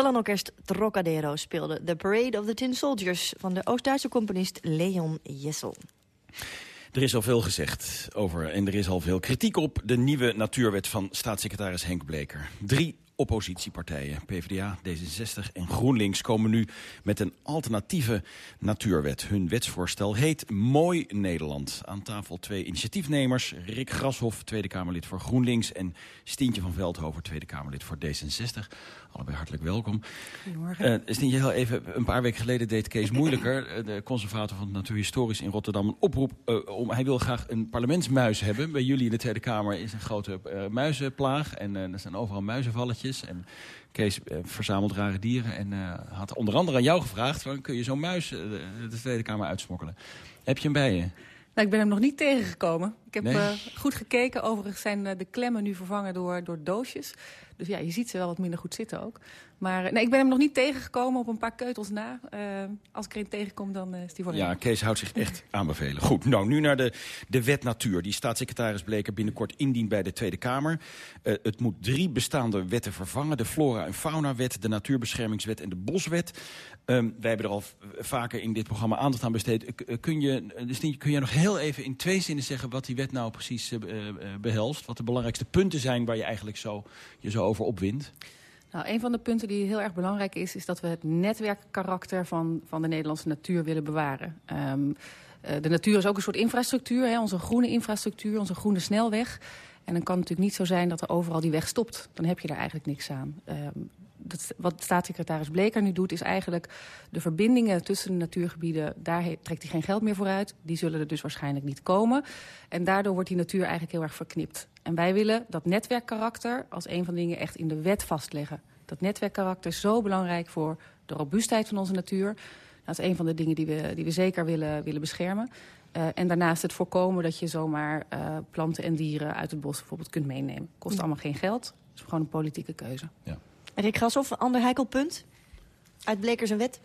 Salonorkest Trocadero speelde The Parade of the Tin Soldiers... van de Oost-Duitse componist Leon Jessel. Er is al veel gezegd over en er is al veel kritiek op... de nieuwe natuurwet van staatssecretaris Henk Bleker. Drie oppositiepartijen, PvdA, D66 en GroenLinks... komen nu met een alternatieve natuurwet. Hun wetsvoorstel heet Mooi Nederland. Aan tafel twee initiatiefnemers. Rick Grashoff, Tweede Kamerlid voor GroenLinks... en Stientje van Veldhoven, Tweede Kamerlid voor D66. Allebei hartelijk welkom. Goedemorgen. Uh, Stientje, heel even, een paar weken geleden deed Kees Moeilijker... eh, de conservator van het Natuurhistorisch in Rotterdam... een oproep uh, om... Hij wil graag een parlementsmuis hebben. Bij jullie in de Tweede Kamer is een grote uh, muizenplaag. En er zijn overal muizenvalletjes. En Kees verzamelt rare dieren. En had onder andere aan jou gevraagd... Van, kun je zo'n muis de Tweede Kamer uitsmokkelen? Heb je hem bij je? Nou, ik ben hem nog niet tegengekomen. Ik heb Nee? uh, goed gekeken. Overigens zijn uh, de klemmen nu vervangen door, door doosjes. Dus ja, je ziet ze wel wat minder goed zitten ook. Maar uh, nee, ik ben hem nog niet tegengekomen op een paar keutels na. als ik er een tegenkom, dan is die voor Ja, Kees houdt zich echt aanbevelen. Goed, nou, nu naar de, de wet natuur. Die staatssecretaris Bleker binnenkort indient bij de Tweede Kamer. het moet drie bestaande wetten vervangen. De Flora- en Faunawet, de Natuurbeschermingswet en de Boswet. Um, wij hebben er al vaker in dit programma aandacht aan besteed. kun, je, kun je nog heel even in twee zinnen zeggen wat die nou precies uh, behelst? Wat de belangrijkste punten zijn waar je eigenlijk zo, je zo over opwindt? Nou, een van de punten die heel erg belangrijk is... is dat we het netwerkkarakter van, van de Nederlandse natuur willen bewaren. Um, uh, de natuur is ook een soort infrastructuur, hè, onze groene infrastructuur, onze groene snelweg. En dan kan natuurlijk niet zo zijn dat er overal die weg stopt. Dan heb je daar eigenlijk niks aan. Um, dat, wat staatssecretaris Bleker nu doet, is eigenlijk de verbindingen tussen de natuurgebieden, daar trekt hij geen geld meer voor uit. Die zullen er dus waarschijnlijk niet komen. En daardoor wordt die natuur eigenlijk heel erg verknipt. En wij willen dat netwerkkarakter als een van de dingen echt in de wet vastleggen. Dat netwerkkarakter is zo belangrijk voor de robuustheid van onze natuur. Dat is een van de dingen die we, die we zeker willen, willen beschermen. Uh, en daarnaast het voorkomen dat je zomaar uh, planten en dieren uit het bos bijvoorbeeld kunt meenemen. Kost allemaal geen geld. Het is gewoon een politieke keuze. Ja. Rick Grashoff, een ander heikelpunt uit Blekers en Wet?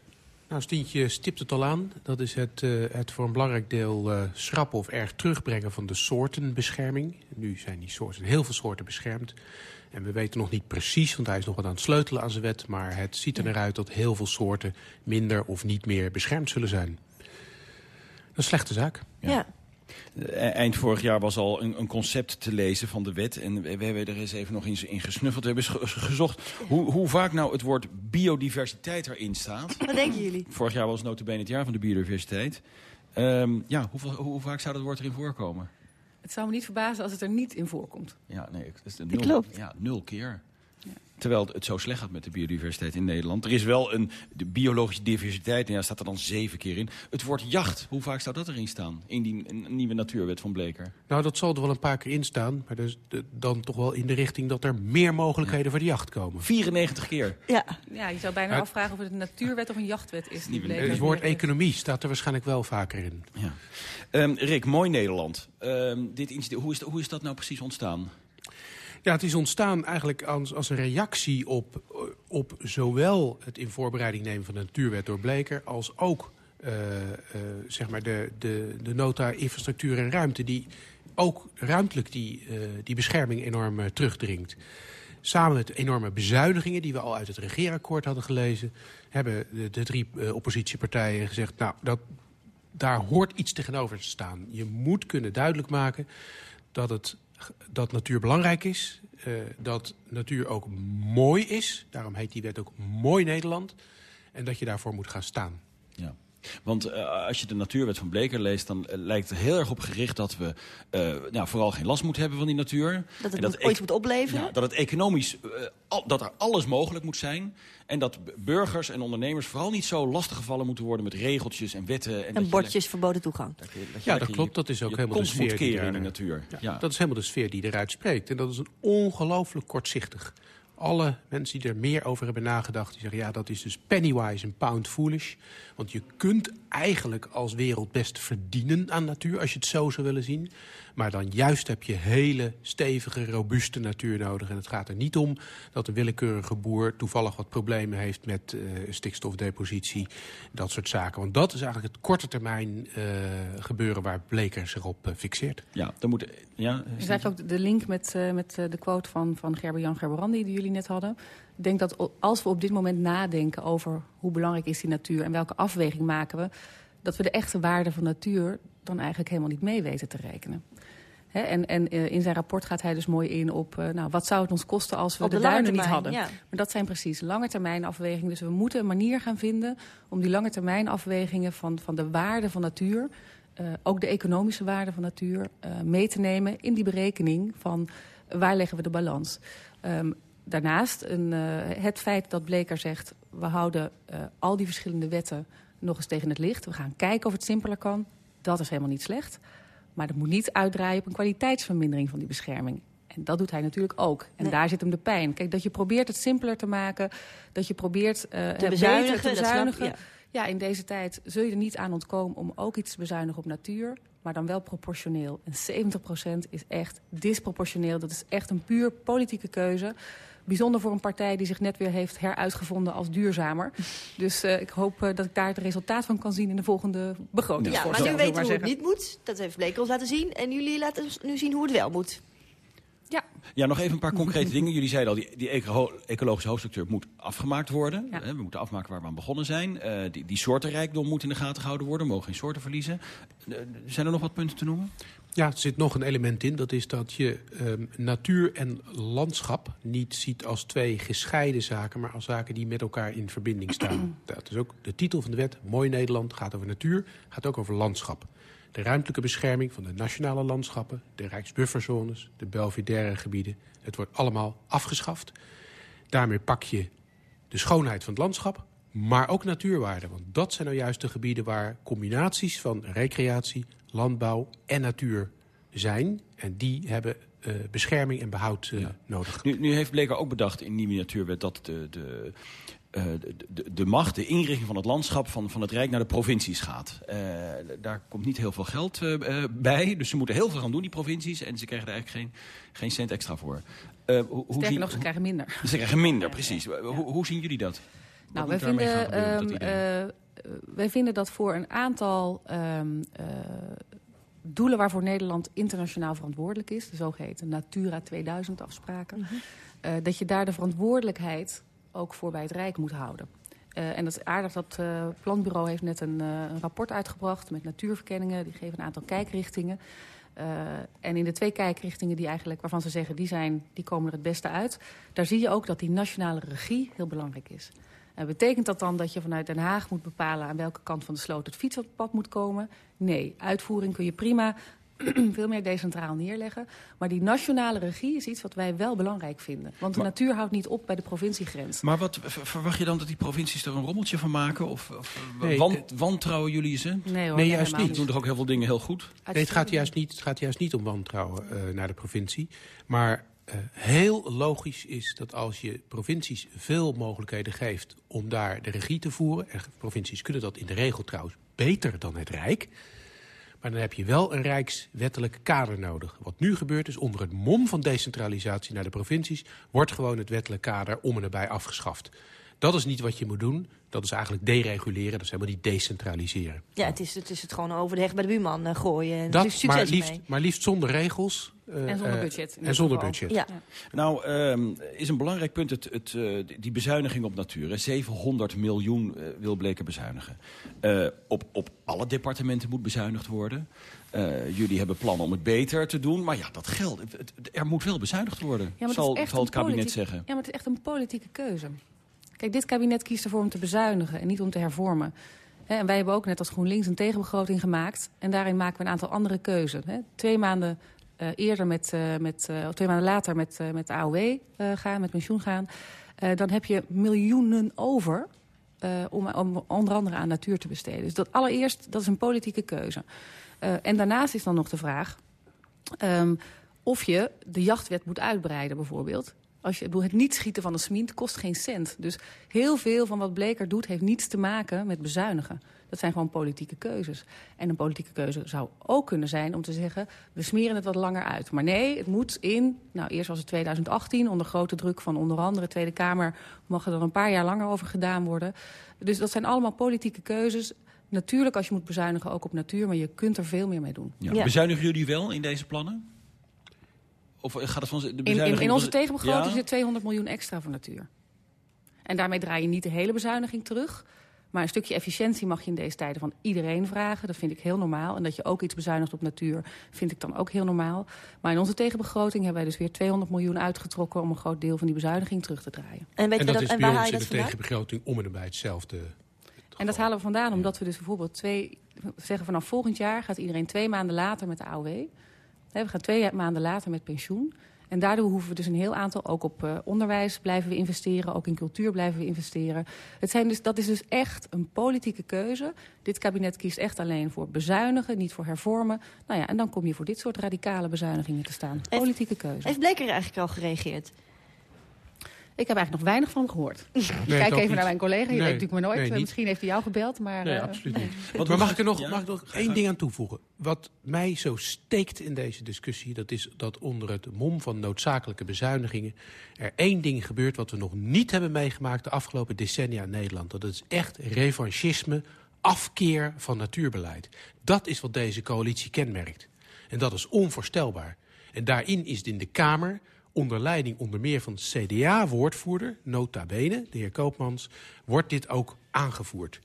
Nou, Stientje stipt het al aan. Dat is het, uh, het voor een belangrijk deel uh, schrappen of erg terugbrengen van de soortenbescherming. Nu zijn die soorten, heel veel soorten beschermd. En we weten nog niet precies, want hij is nog wat aan het sleutelen aan zijn wet. Maar het ziet er naar uit dat heel veel soorten minder of niet meer beschermd zullen zijn. Dat is een slechte zaak. Ja. ja. Eind vorig jaar was al een, een, concept te lezen van de wet. En we, we hebben er eens even nog in, in gesnuffeld. We hebben gezocht hoe, hoe, vaak nou het woord biodiversiteit erin staat. Wat denken jullie? Vorig jaar was notabene het jaar van de biodiversiteit. Um, ja, hoeveel, hoe, hoe vaak zou dat woord erin voorkomen? Het zou me niet verbazen als het er niet in voorkomt. Ja, nee, het is nul, klopt. Ja, nul keer. Terwijl het zo slecht gaat met de biodiversiteit in Nederland. Er is wel een de biologische diversiteit, en ja, staat er dan zeven keer in. Het woord jacht, hoe vaak zou dat erin staan? In die nieuwe natuurwet van Bleker? Nou, dat zal er wel een paar keer in staan. Maar dus dan toch wel in de richting dat er meer mogelijkheden ja. voor de jacht komen. 94 keer? Ja. ja je zou bijna afvragen of het een natuurwet of een jachtwet is. Die het woord economie staat er waarschijnlijk wel vaker in. Ja. Um, Rick, mooi Nederland. Um, dit hoe, is, hoe is dat nou precies ontstaan? Ja, het is ontstaan eigenlijk als, als een reactie op, op zowel het in voorbereiding nemen van de natuurwet door Bleker... als ook uh, uh, zeg maar de, de, de nota infrastructuur en ruimte... die ook ruimtelijk die, die bescherming enorm terugdringt. Samen met enorme bezuinigingen die we al uit het regeerakkoord hadden gelezen... hebben de, de drie oppositiepartijen gezegd... nou, dat, daar hoort iets tegenover te staan. Je moet kunnen duidelijk maken dat het dat natuur belangrijk is. Uh, dat natuur ook mooi is. Daarom heet die wet ook Mooi Nederland. En dat je daarvoor moet gaan staan. Want uh, als je de natuurwet van Bleker leest... dan uh, lijkt het heel erg op gericht dat we uh, nou, vooral geen last moeten hebben van die natuur. Dat het dat ooit moet opleveren? Ja, dat het economisch, al, dat er alles mogelijk moet zijn. En dat burgers en ondernemers vooral niet zo lastiggevallen moeten worden... met regeltjes en wetten. En, en bordjes verboden toegang. Dat je, dat je, ja, dat klopt. Dat is ook helemaal de sfeer die in de natuur. Ja, ja. Dat is helemaal de sfeer die eruit spreekt. En dat is een ongelooflijk kortzichtig alle mensen die er meer over hebben nagedacht... die zeggen, ja, dat is dus pennywise en pound foolish. Want je kunt eigenlijk als wereld best verdienen aan natuur... als je het zo zou willen zien. Maar dan juist heb je hele stevige, robuuste natuur nodig. En het gaat er niet om dat een willekeurige boer... toevallig wat problemen heeft met uh, stikstofdepositie, dat soort zaken. Want dat is eigenlijk het korte termijn uh, gebeuren... waar Bleker zich op uh, fixeert. Ja, dan moet... Ja, is eigenlijk ook de link met, met de quote van, van Gerber-Jan Gerberandi... die jullie net hadden. Ik denk dat als we op dit moment nadenken over hoe belangrijk is die natuur... en welke afweging maken we... dat we de echte waarde van natuur dan eigenlijk helemaal niet mee weten te rekenen. He, en, en uh, in zijn rapport gaat hij dus mooi in op... Uh, nou, wat zou het ons kosten als we op de, de duinen termijn, niet hadden. Ja. Maar dat zijn precies lange termijn afwegingen. Dus we moeten een manier gaan vinden om die lange termijn afwegingen... van, van de waarde van natuur, uh, ook de economische waarde van natuur... mee te nemen in die berekening van waar leggen we de balans. Um, daarnaast een, het feit dat Bleker zegt... we houden al die verschillende wetten nog eens tegen het licht. We gaan kijken of het simpeler kan. Dat is helemaal niet slecht. Maar dat moet niet uitdraaien op een kwaliteitsvermindering van die bescherming. En dat doet hij natuurlijk ook. En nee. daar zit hem de pijn. Kijk, dat je probeert het simpeler te maken. Dat je probeert uh, te bezuinigen. Te bezuinigen. Snap, ja. ja, in deze tijd zul je er niet aan ontkomen om ook iets te bezuinigen op natuur. Maar dan wel proportioneel. En 70% is echt disproportioneel. Dat is echt een puur politieke keuze. Bijzonder voor een partij die zich net weer heeft heruitgevonden als duurzamer. Dus uh, ik hoop uh, dat ik daar het resultaat van kan zien in de volgende begroting. Ja, maar nu weten we hoe het niet moet. Dat heeft Bleker ons laten zien. En jullie laten nu zien hoe het wel moet. Ja. ja, nog even een paar concrete dingen. Jullie zeiden al, die, die ecologische hoofdstructuur moet afgemaakt worden. Ja. We moeten afmaken waar we aan begonnen zijn. Uh, die, die soortenrijkdom moet in de gaten gehouden worden. We mogen geen soorten verliezen. Uh, zijn er nog wat punten te noemen? Ja, er zit nog een element in. Dat is dat je um, natuur en landschap niet ziet als twee gescheiden zaken... maar als zaken die met elkaar in verbinding staan. dat is ook de titel van de wet. Mooi Nederland gaat over natuur, gaat ook over landschap. De ruimtelijke bescherming van de nationale landschappen... de rijksbufferzones, de belvedere gebieden... het wordt allemaal afgeschaft. Daarmee pak je de schoonheid van het landschap... maar ook natuurwaarden. Want dat zijn nou juist de gebieden waar combinaties van recreatie landbouw en natuur zijn. En die hebben eh, bescherming en behoud uh, nodig. Nu, nu, heeft Bleker ook bedacht in die natuurwet dat de, de, uh, de, de, de, macht, de inrichting van het landschap van, van het Rijk naar de provincies gaat. daar komt niet heel veel geld bij, dus ze moeten heel veel gaan doen, die provincies. En ze krijgen er eigenlijk geen, geen cent extra voor. hoe, Sterker zien, nog, ze krijgen minder. Ze krijgen minder, precies. Hoe, hoe, zien jullie dat? Nou, wij vinden, um, wij vinden dat voor een aantal um, doelen waarvoor Nederland internationaal verantwoordelijk is... de zogeheten Natura 2000 afspraken... Mm -hmm. uh, dat je daar de verantwoordelijkheid ook voor bij het Rijk moet houden. Uh, en dat is aardig, dat uh, Planbureau heeft net een, een, rapport uitgebracht... met natuurverkenningen, die geven een aantal kijkrichtingen... en in de twee kijkrichtingen die eigenlijk, waarvan ze zeggen... Die, zijn, die komen er het beste uit... daar zie je ook dat die nationale regie heel belangrijk is. Uh, betekent dat dan dat je vanuit Den Haag moet bepalen... aan welke kant van de sloot het fietspad moet komen? Nee, uitvoering kun je prima veel meer decentraal neerleggen. Maar die nationale regie is iets wat wij wel belangrijk vinden. Want de natuur houdt niet op bij de provinciegrens. Maar wat verwacht je dan dat die provincies er een rommeltje van maken? Of, of nee, want, wantrouwen jullie ze? Nee, hoor, nee juist niet. Ze doen toch ook heel veel dingen heel goed? Nee, het gaat juist niet, het gaat juist niet om wantrouwen uh, naar de provincie. Maar uh, heel logisch is dat als je provincies veel mogelijkheden geeft om daar de regie te voeren... en provincies kunnen dat in de regel trouwens beter dan het Rijk... maar dan heb je wel een rijkswettelijk kader nodig. Wat nu gebeurt is onder het mom van decentralisatie naar de provincies... wordt gewoon het wettelijk kader om en nabij afgeschaft. Dat is niet wat je moet doen. Dat is eigenlijk dereguleren, dat is helemaal niet decentraliseren. Ja, het is het, is het gewoon over de heg bij de buurman uh, gooien. En dat, maar, liefst, maar liefst zonder regels. Uh, en zonder budget. en zonder budget. Ja. Nou, um, is een belangrijk punt het, het, uh, die bezuiniging op natuur. 700 miljoen wil Bleken bezuinigen. op, op alle departementen moet bezuinigd worden. jullie hebben plannen om het beter te doen. Maar ja, dat geld, het, er moet wel bezuinigd worden, ja, zal, zal het kabinet zeggen. Ja, maar het is echt een politieke keuze. Kijk, dit kabinet kiest ervoor om te bezuinigen en niet om te hervormen. He, en wij hebben ook net als GroenLinks een tegenbegroting gemaakt. En daarin maken we een aantal andere keuzes. Twee maanden uh, eerder met, uh, met uh, twee maanden later met, met de AOW gaan, met pensioen gaan. dan heb je miljoenen over om, om, onder andere aan natuur te besteden. Dus dat allereerst, dat is een politieke keuze. en daarnaast is dan nog de vraag... Um, of je de jachtwet moet uitbreiden bijvoorbeeld. Als je, het niet schieten van een smint kost geen cent. Dus heel veel van wat Bleker doet heeft niets te maken met bezuinigen. Dat zijn gewoon politieke keuzes. En een politieke keuze zou ook kunnen zijn om te zeggen... we smeren het wat langer uit. Maar nee, het moet in, nou eerst was het 2018... onder grote druk van onder andere Tweede Kamer... mag er dan een paar jaar langer over gedaan worden. Dus dat zijn allemaal politieke keuzes... Natuurlijk als je moet bezuinigen ook op natuur... maar je kunt er veel meer mee doen. Ja. Ja. Bezuinigen jullie wel in deze plannen? Of gaat het van de in, in, in onze tegenbegroting ja? zit 200 miljoen extra voor natuur. En daarmee draai je niet de hele bezuiniging terug. Maar een stukje efficiëntie mag je in deze tijden van iedereen vragen. Dat vind ik heel normaal. En dat je ook iets bezuinigt op natuur vind ik dan ook heel normaal. Maar in onze tegenbegroting hebben wij dus weer 200 miljoen uitgetrokken... om een groot deel van die bezuiniging terug te draaien. En, weet en dat, dat is en waar in de tegenbegroting om en bij hetzelfde... En dat halen we vandaan omdat we dus bijvoorbeeld twee, zeggen vanaf volgend jaar... gaat iedereen twee maanden later met de AOW... We gaan twee maanden later met pensioen. En daardoor hoeven we dus een heel aantal, ook op uh, onderwijs blijven we investeren, ook in cultuur blijven we investeren. Het zijn dus, dat is dus echt een politieke keuze. Dit kabinet kiest echt alleen voor bezuinigen, niet voor hervormen. Nou ja, en dan kom je voor dit soort radicale bezuinigingen te staan. Politieke keuze. Heeft Bleker eigenlijk al gereageerd? Ik heb eigenlijk nog weinig van hem gehoord. Nee, Kijk even niet. naar mijn collega. Je nee, weet natuurlijk maar nooit. Nee, Misschien heeft hij jou gebeld. Maar, nee, uh, absoluut niet. Wat, maar mag ik er nog, ja? mag ik nog één ding aan toevoegen? Wat mij zo steekt in deze discussie... dat is dat onder het mom van noodzakelijke bezuinigingen... er één ding gebeurt wat we nog niet hebben meegemaakt... de afgelopen decennia in Nederland. Dat is echt revanchisme, afkeer van natuurbeleid. Dat is wat deze coalitie kenmerkt. En dat is onvoorstelbaar. En daarin is het in de Kamer onder leiding onder meer van CDA-woordvoerder, nota bene, de heer Koopmans, wordt dit ook aangevoerd.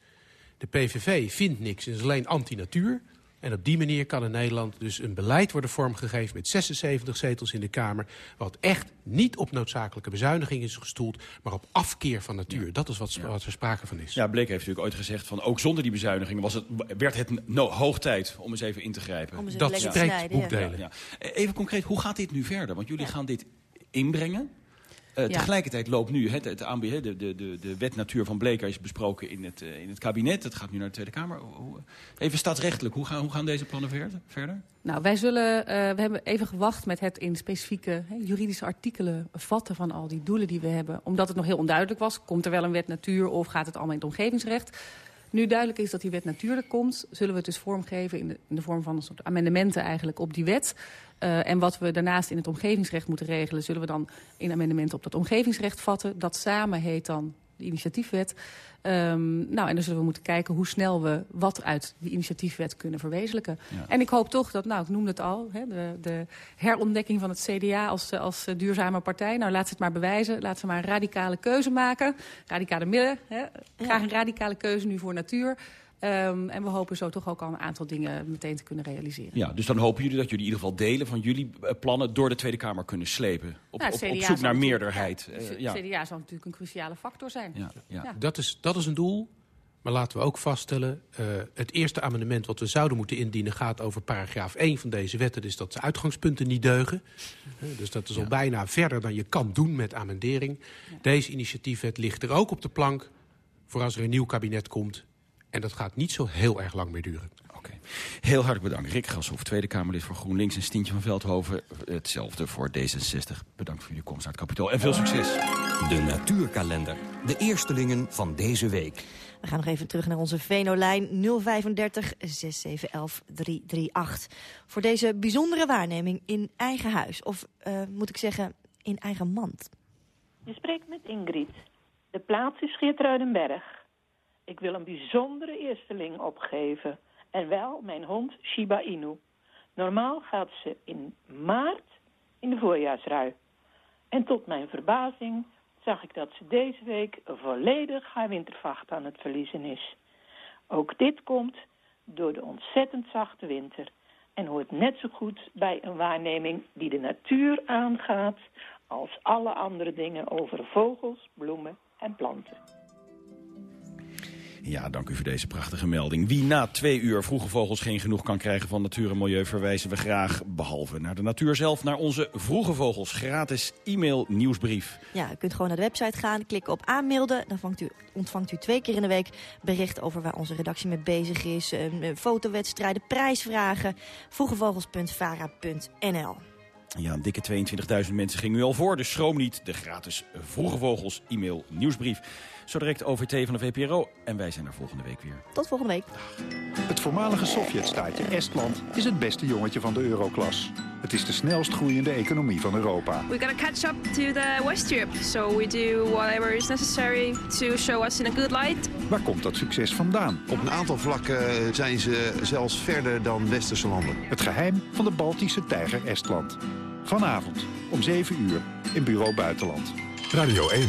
De PVV vindt niks is alleen anti-natuur. En op die manier kan in Nederland dus een beleid worden vormgegeven... met 76 zetels in de Kamer... wat echt niet op noodzakelijke bezuiniging is gestoeld... maar op afkeer van natuur. Ja. Dat is wat, ja. wat, er sprake van is. Ja, Bleek heeft natuurlijk ooit gezegd... van ook zonder die bezuinigingen was het, werd het no, hoog tijd om eens even in te grijpen. Dat spreekt boekdelen. Even concreet, hoe gaat dit nu verder? Want jullie gaan dit inbrengen. Uh, Ja. Tegelijkertijd loopt nu het, het de, de, de, de wet natuur van Bleker is besproken in het, eh, in het kabinet. Het gaat nu naar de Tweede Kamer. Even staatsrechtelijk, hoe gaan, hoe gaan deze plannen verder? Nou, wij zullen, eh, we hebben even gewacht met het in specifieke juridische artikelen vatten van al die doelen die we hebben. Omdat het nog heel onduidelijk was. Komt er wel een wet natuur of gaat het allemaal in het omgevingsrecht? Nu duidelijk is dat die wet natuurlijk komt, zullen we het dus vormgeven in de, vorm van een soort amendementen eigenlijk op die wet. Eh, en wat we daarnaast in het omgevingsrecht moeten regelen, zullen we dan in amendementen op dat omgevingsrecht vatten. Dat samen heet dan de initiatiefwet. Ehm, nou, en dan zullen we moeten kijken hoe snel we wat uit die initiatiefwet kunnen verwezenlijken. Ja. En ik hoop toch dat, nou, ik noemde het al, hè, de, de herontdekking van het CDA als, als eh, duurzame partij. Nou, laat ze het maar bewijzen. Laat ze maar een radicale keuze maken. Radicale midden. Hè. Graag een radicale keuze nu voor natuur. Ehm, en we hopen zo toch ook al een aantal dingen meteen te kunnen realiseren. Ja, dus dan hopen jullie dat jullie in ieder geval delen van jullie eh, plannen door de Tweede Kamer kunnen slepen. Op, Nou, op, zoek naar meerderheid. ja, Eh, het ja. CDA zou natuurlijk een cruciale factor zijn. Ja, ja. Dat, is, dat is een doel. Maar laten we ook vaststellen, eh, het eerste amendement wat we zouden moeten indienen... gaat over paragraaf 1 van deze wet. Dat is dat de uitgangspunten niet deugen. Dus dat is al bijna verder dan je kan doen met amendering. Deze initiatiefwet ligt er ook op de plank voor als er een nieuw kabinet komt. En dat gaat niet zo heel erg lang meer duren. Heel hartelijk bedankt. Rick Grashoff, Tweede Kamerlid voor GroenLinks... en Stientje van Veldhoven, hetzelfde voor D66. Bedankt voor jullie komst naar het kapitool en veel succes. De natuurkalender. De eerstelingen van deze week. We gaan nog even terug naar onze Venolijn 035 6711 338. Voor deze bijzondere waarneming in eigen huis. Of eh, moet ik zeggen, in eigen mand. Je spreekt met Ingrid. De plaats is Geertruidenberg. Ik wil een bijzondere eersteling opgeven. En wel mijn hond Shiba Inu. Normaal gaat ze in maart in de voorjaarsrui. En tot mijn verbazing zag ik dat ze deze week volledig haar wintervacht aan het verliezen is. Ook dit komt door de ontzettend zachte winter. En hoort net zo goed bij een waarneming die de natuur aangaat... als alle andere dingen over vogels, bloemen en planten. Ja, dank u voor deze prachtige melding. Wie na twee uur vroege vogels geen genoeg kan krijgen van natuur en milieu... verwijzen we graag, behalve naar de natuur zelf... naar onze vroege vogels gratis e-mail nieuwsbrief. Ja, u kunt gewoon naar de website gaan, klikken op aanmelden. Dan vangt u, ontvangt u twee keer in de week bericht over waar onze redactie mee bezig is. eh, fotowedstrijden, prijsvragen. vroegevogels.vara.nl Ja, een dikke 22.000 mensen gingen u al voor, dus schroom niet. De gratis Vroege Vogels e-mail nieuwsbrief. Zo direct OVT van de VPRO. En wij zijn er volgende week weer. Tot volgende week. Het voormalige Sovjetstaatje Estland is het beste jongetje van de euroklas. Het is de snelst groeiende economie van Europa. We gotta catch up to the West Europe, so we do whatever is necessary to show us in a good light. Waar komt dat succes vandaan? Op een aantal vlakken zijn ze zelfs verder dan westerse landen. Het geheim van de Baltische tijger Estland. Vanavond om 7 uur in Bureau Buitenland. Radio 1.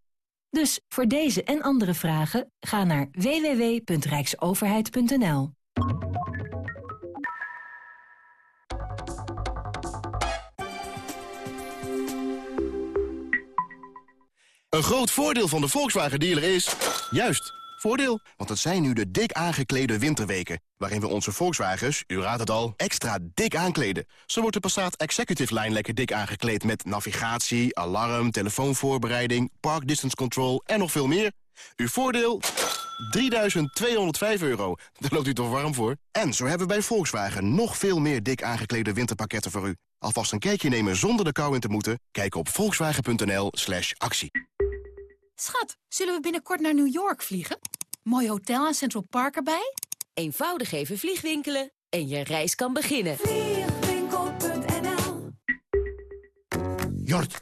Dus voor deze en andere vragen ga naar www.rijksoverheid.nl. Een groot voordeel van de Volkswagen dealer is... Juist, voordeel. Want het zijn nu de dik aangeklede winterweken... waarin we onze Volkswagens, u raadt het al, extra dik aankleden. Zo wordt de Passat Executive Line lekker dik aangekleed... met navigatie, alarm, telefoonvoorbereiding, park distance control en nog veel meer. Uw voordeel? 3.205 euro. Daar loopt u toch warm voor? En zo hebben we bij Volkswagen nog veel meer dik aangeklede winterpakketten voor u. Alvast een kijkje nemen zonder de kou in te moeten? Kijk op volkswagen.nl slash actie. Schat, zullen we binnenkort naar New York vliegen? Mooi hotel en Central Park erbij? Eenvoudig even vliegwinkelen en je reis kan beginnen. Jort,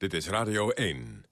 Dit is Radio 1.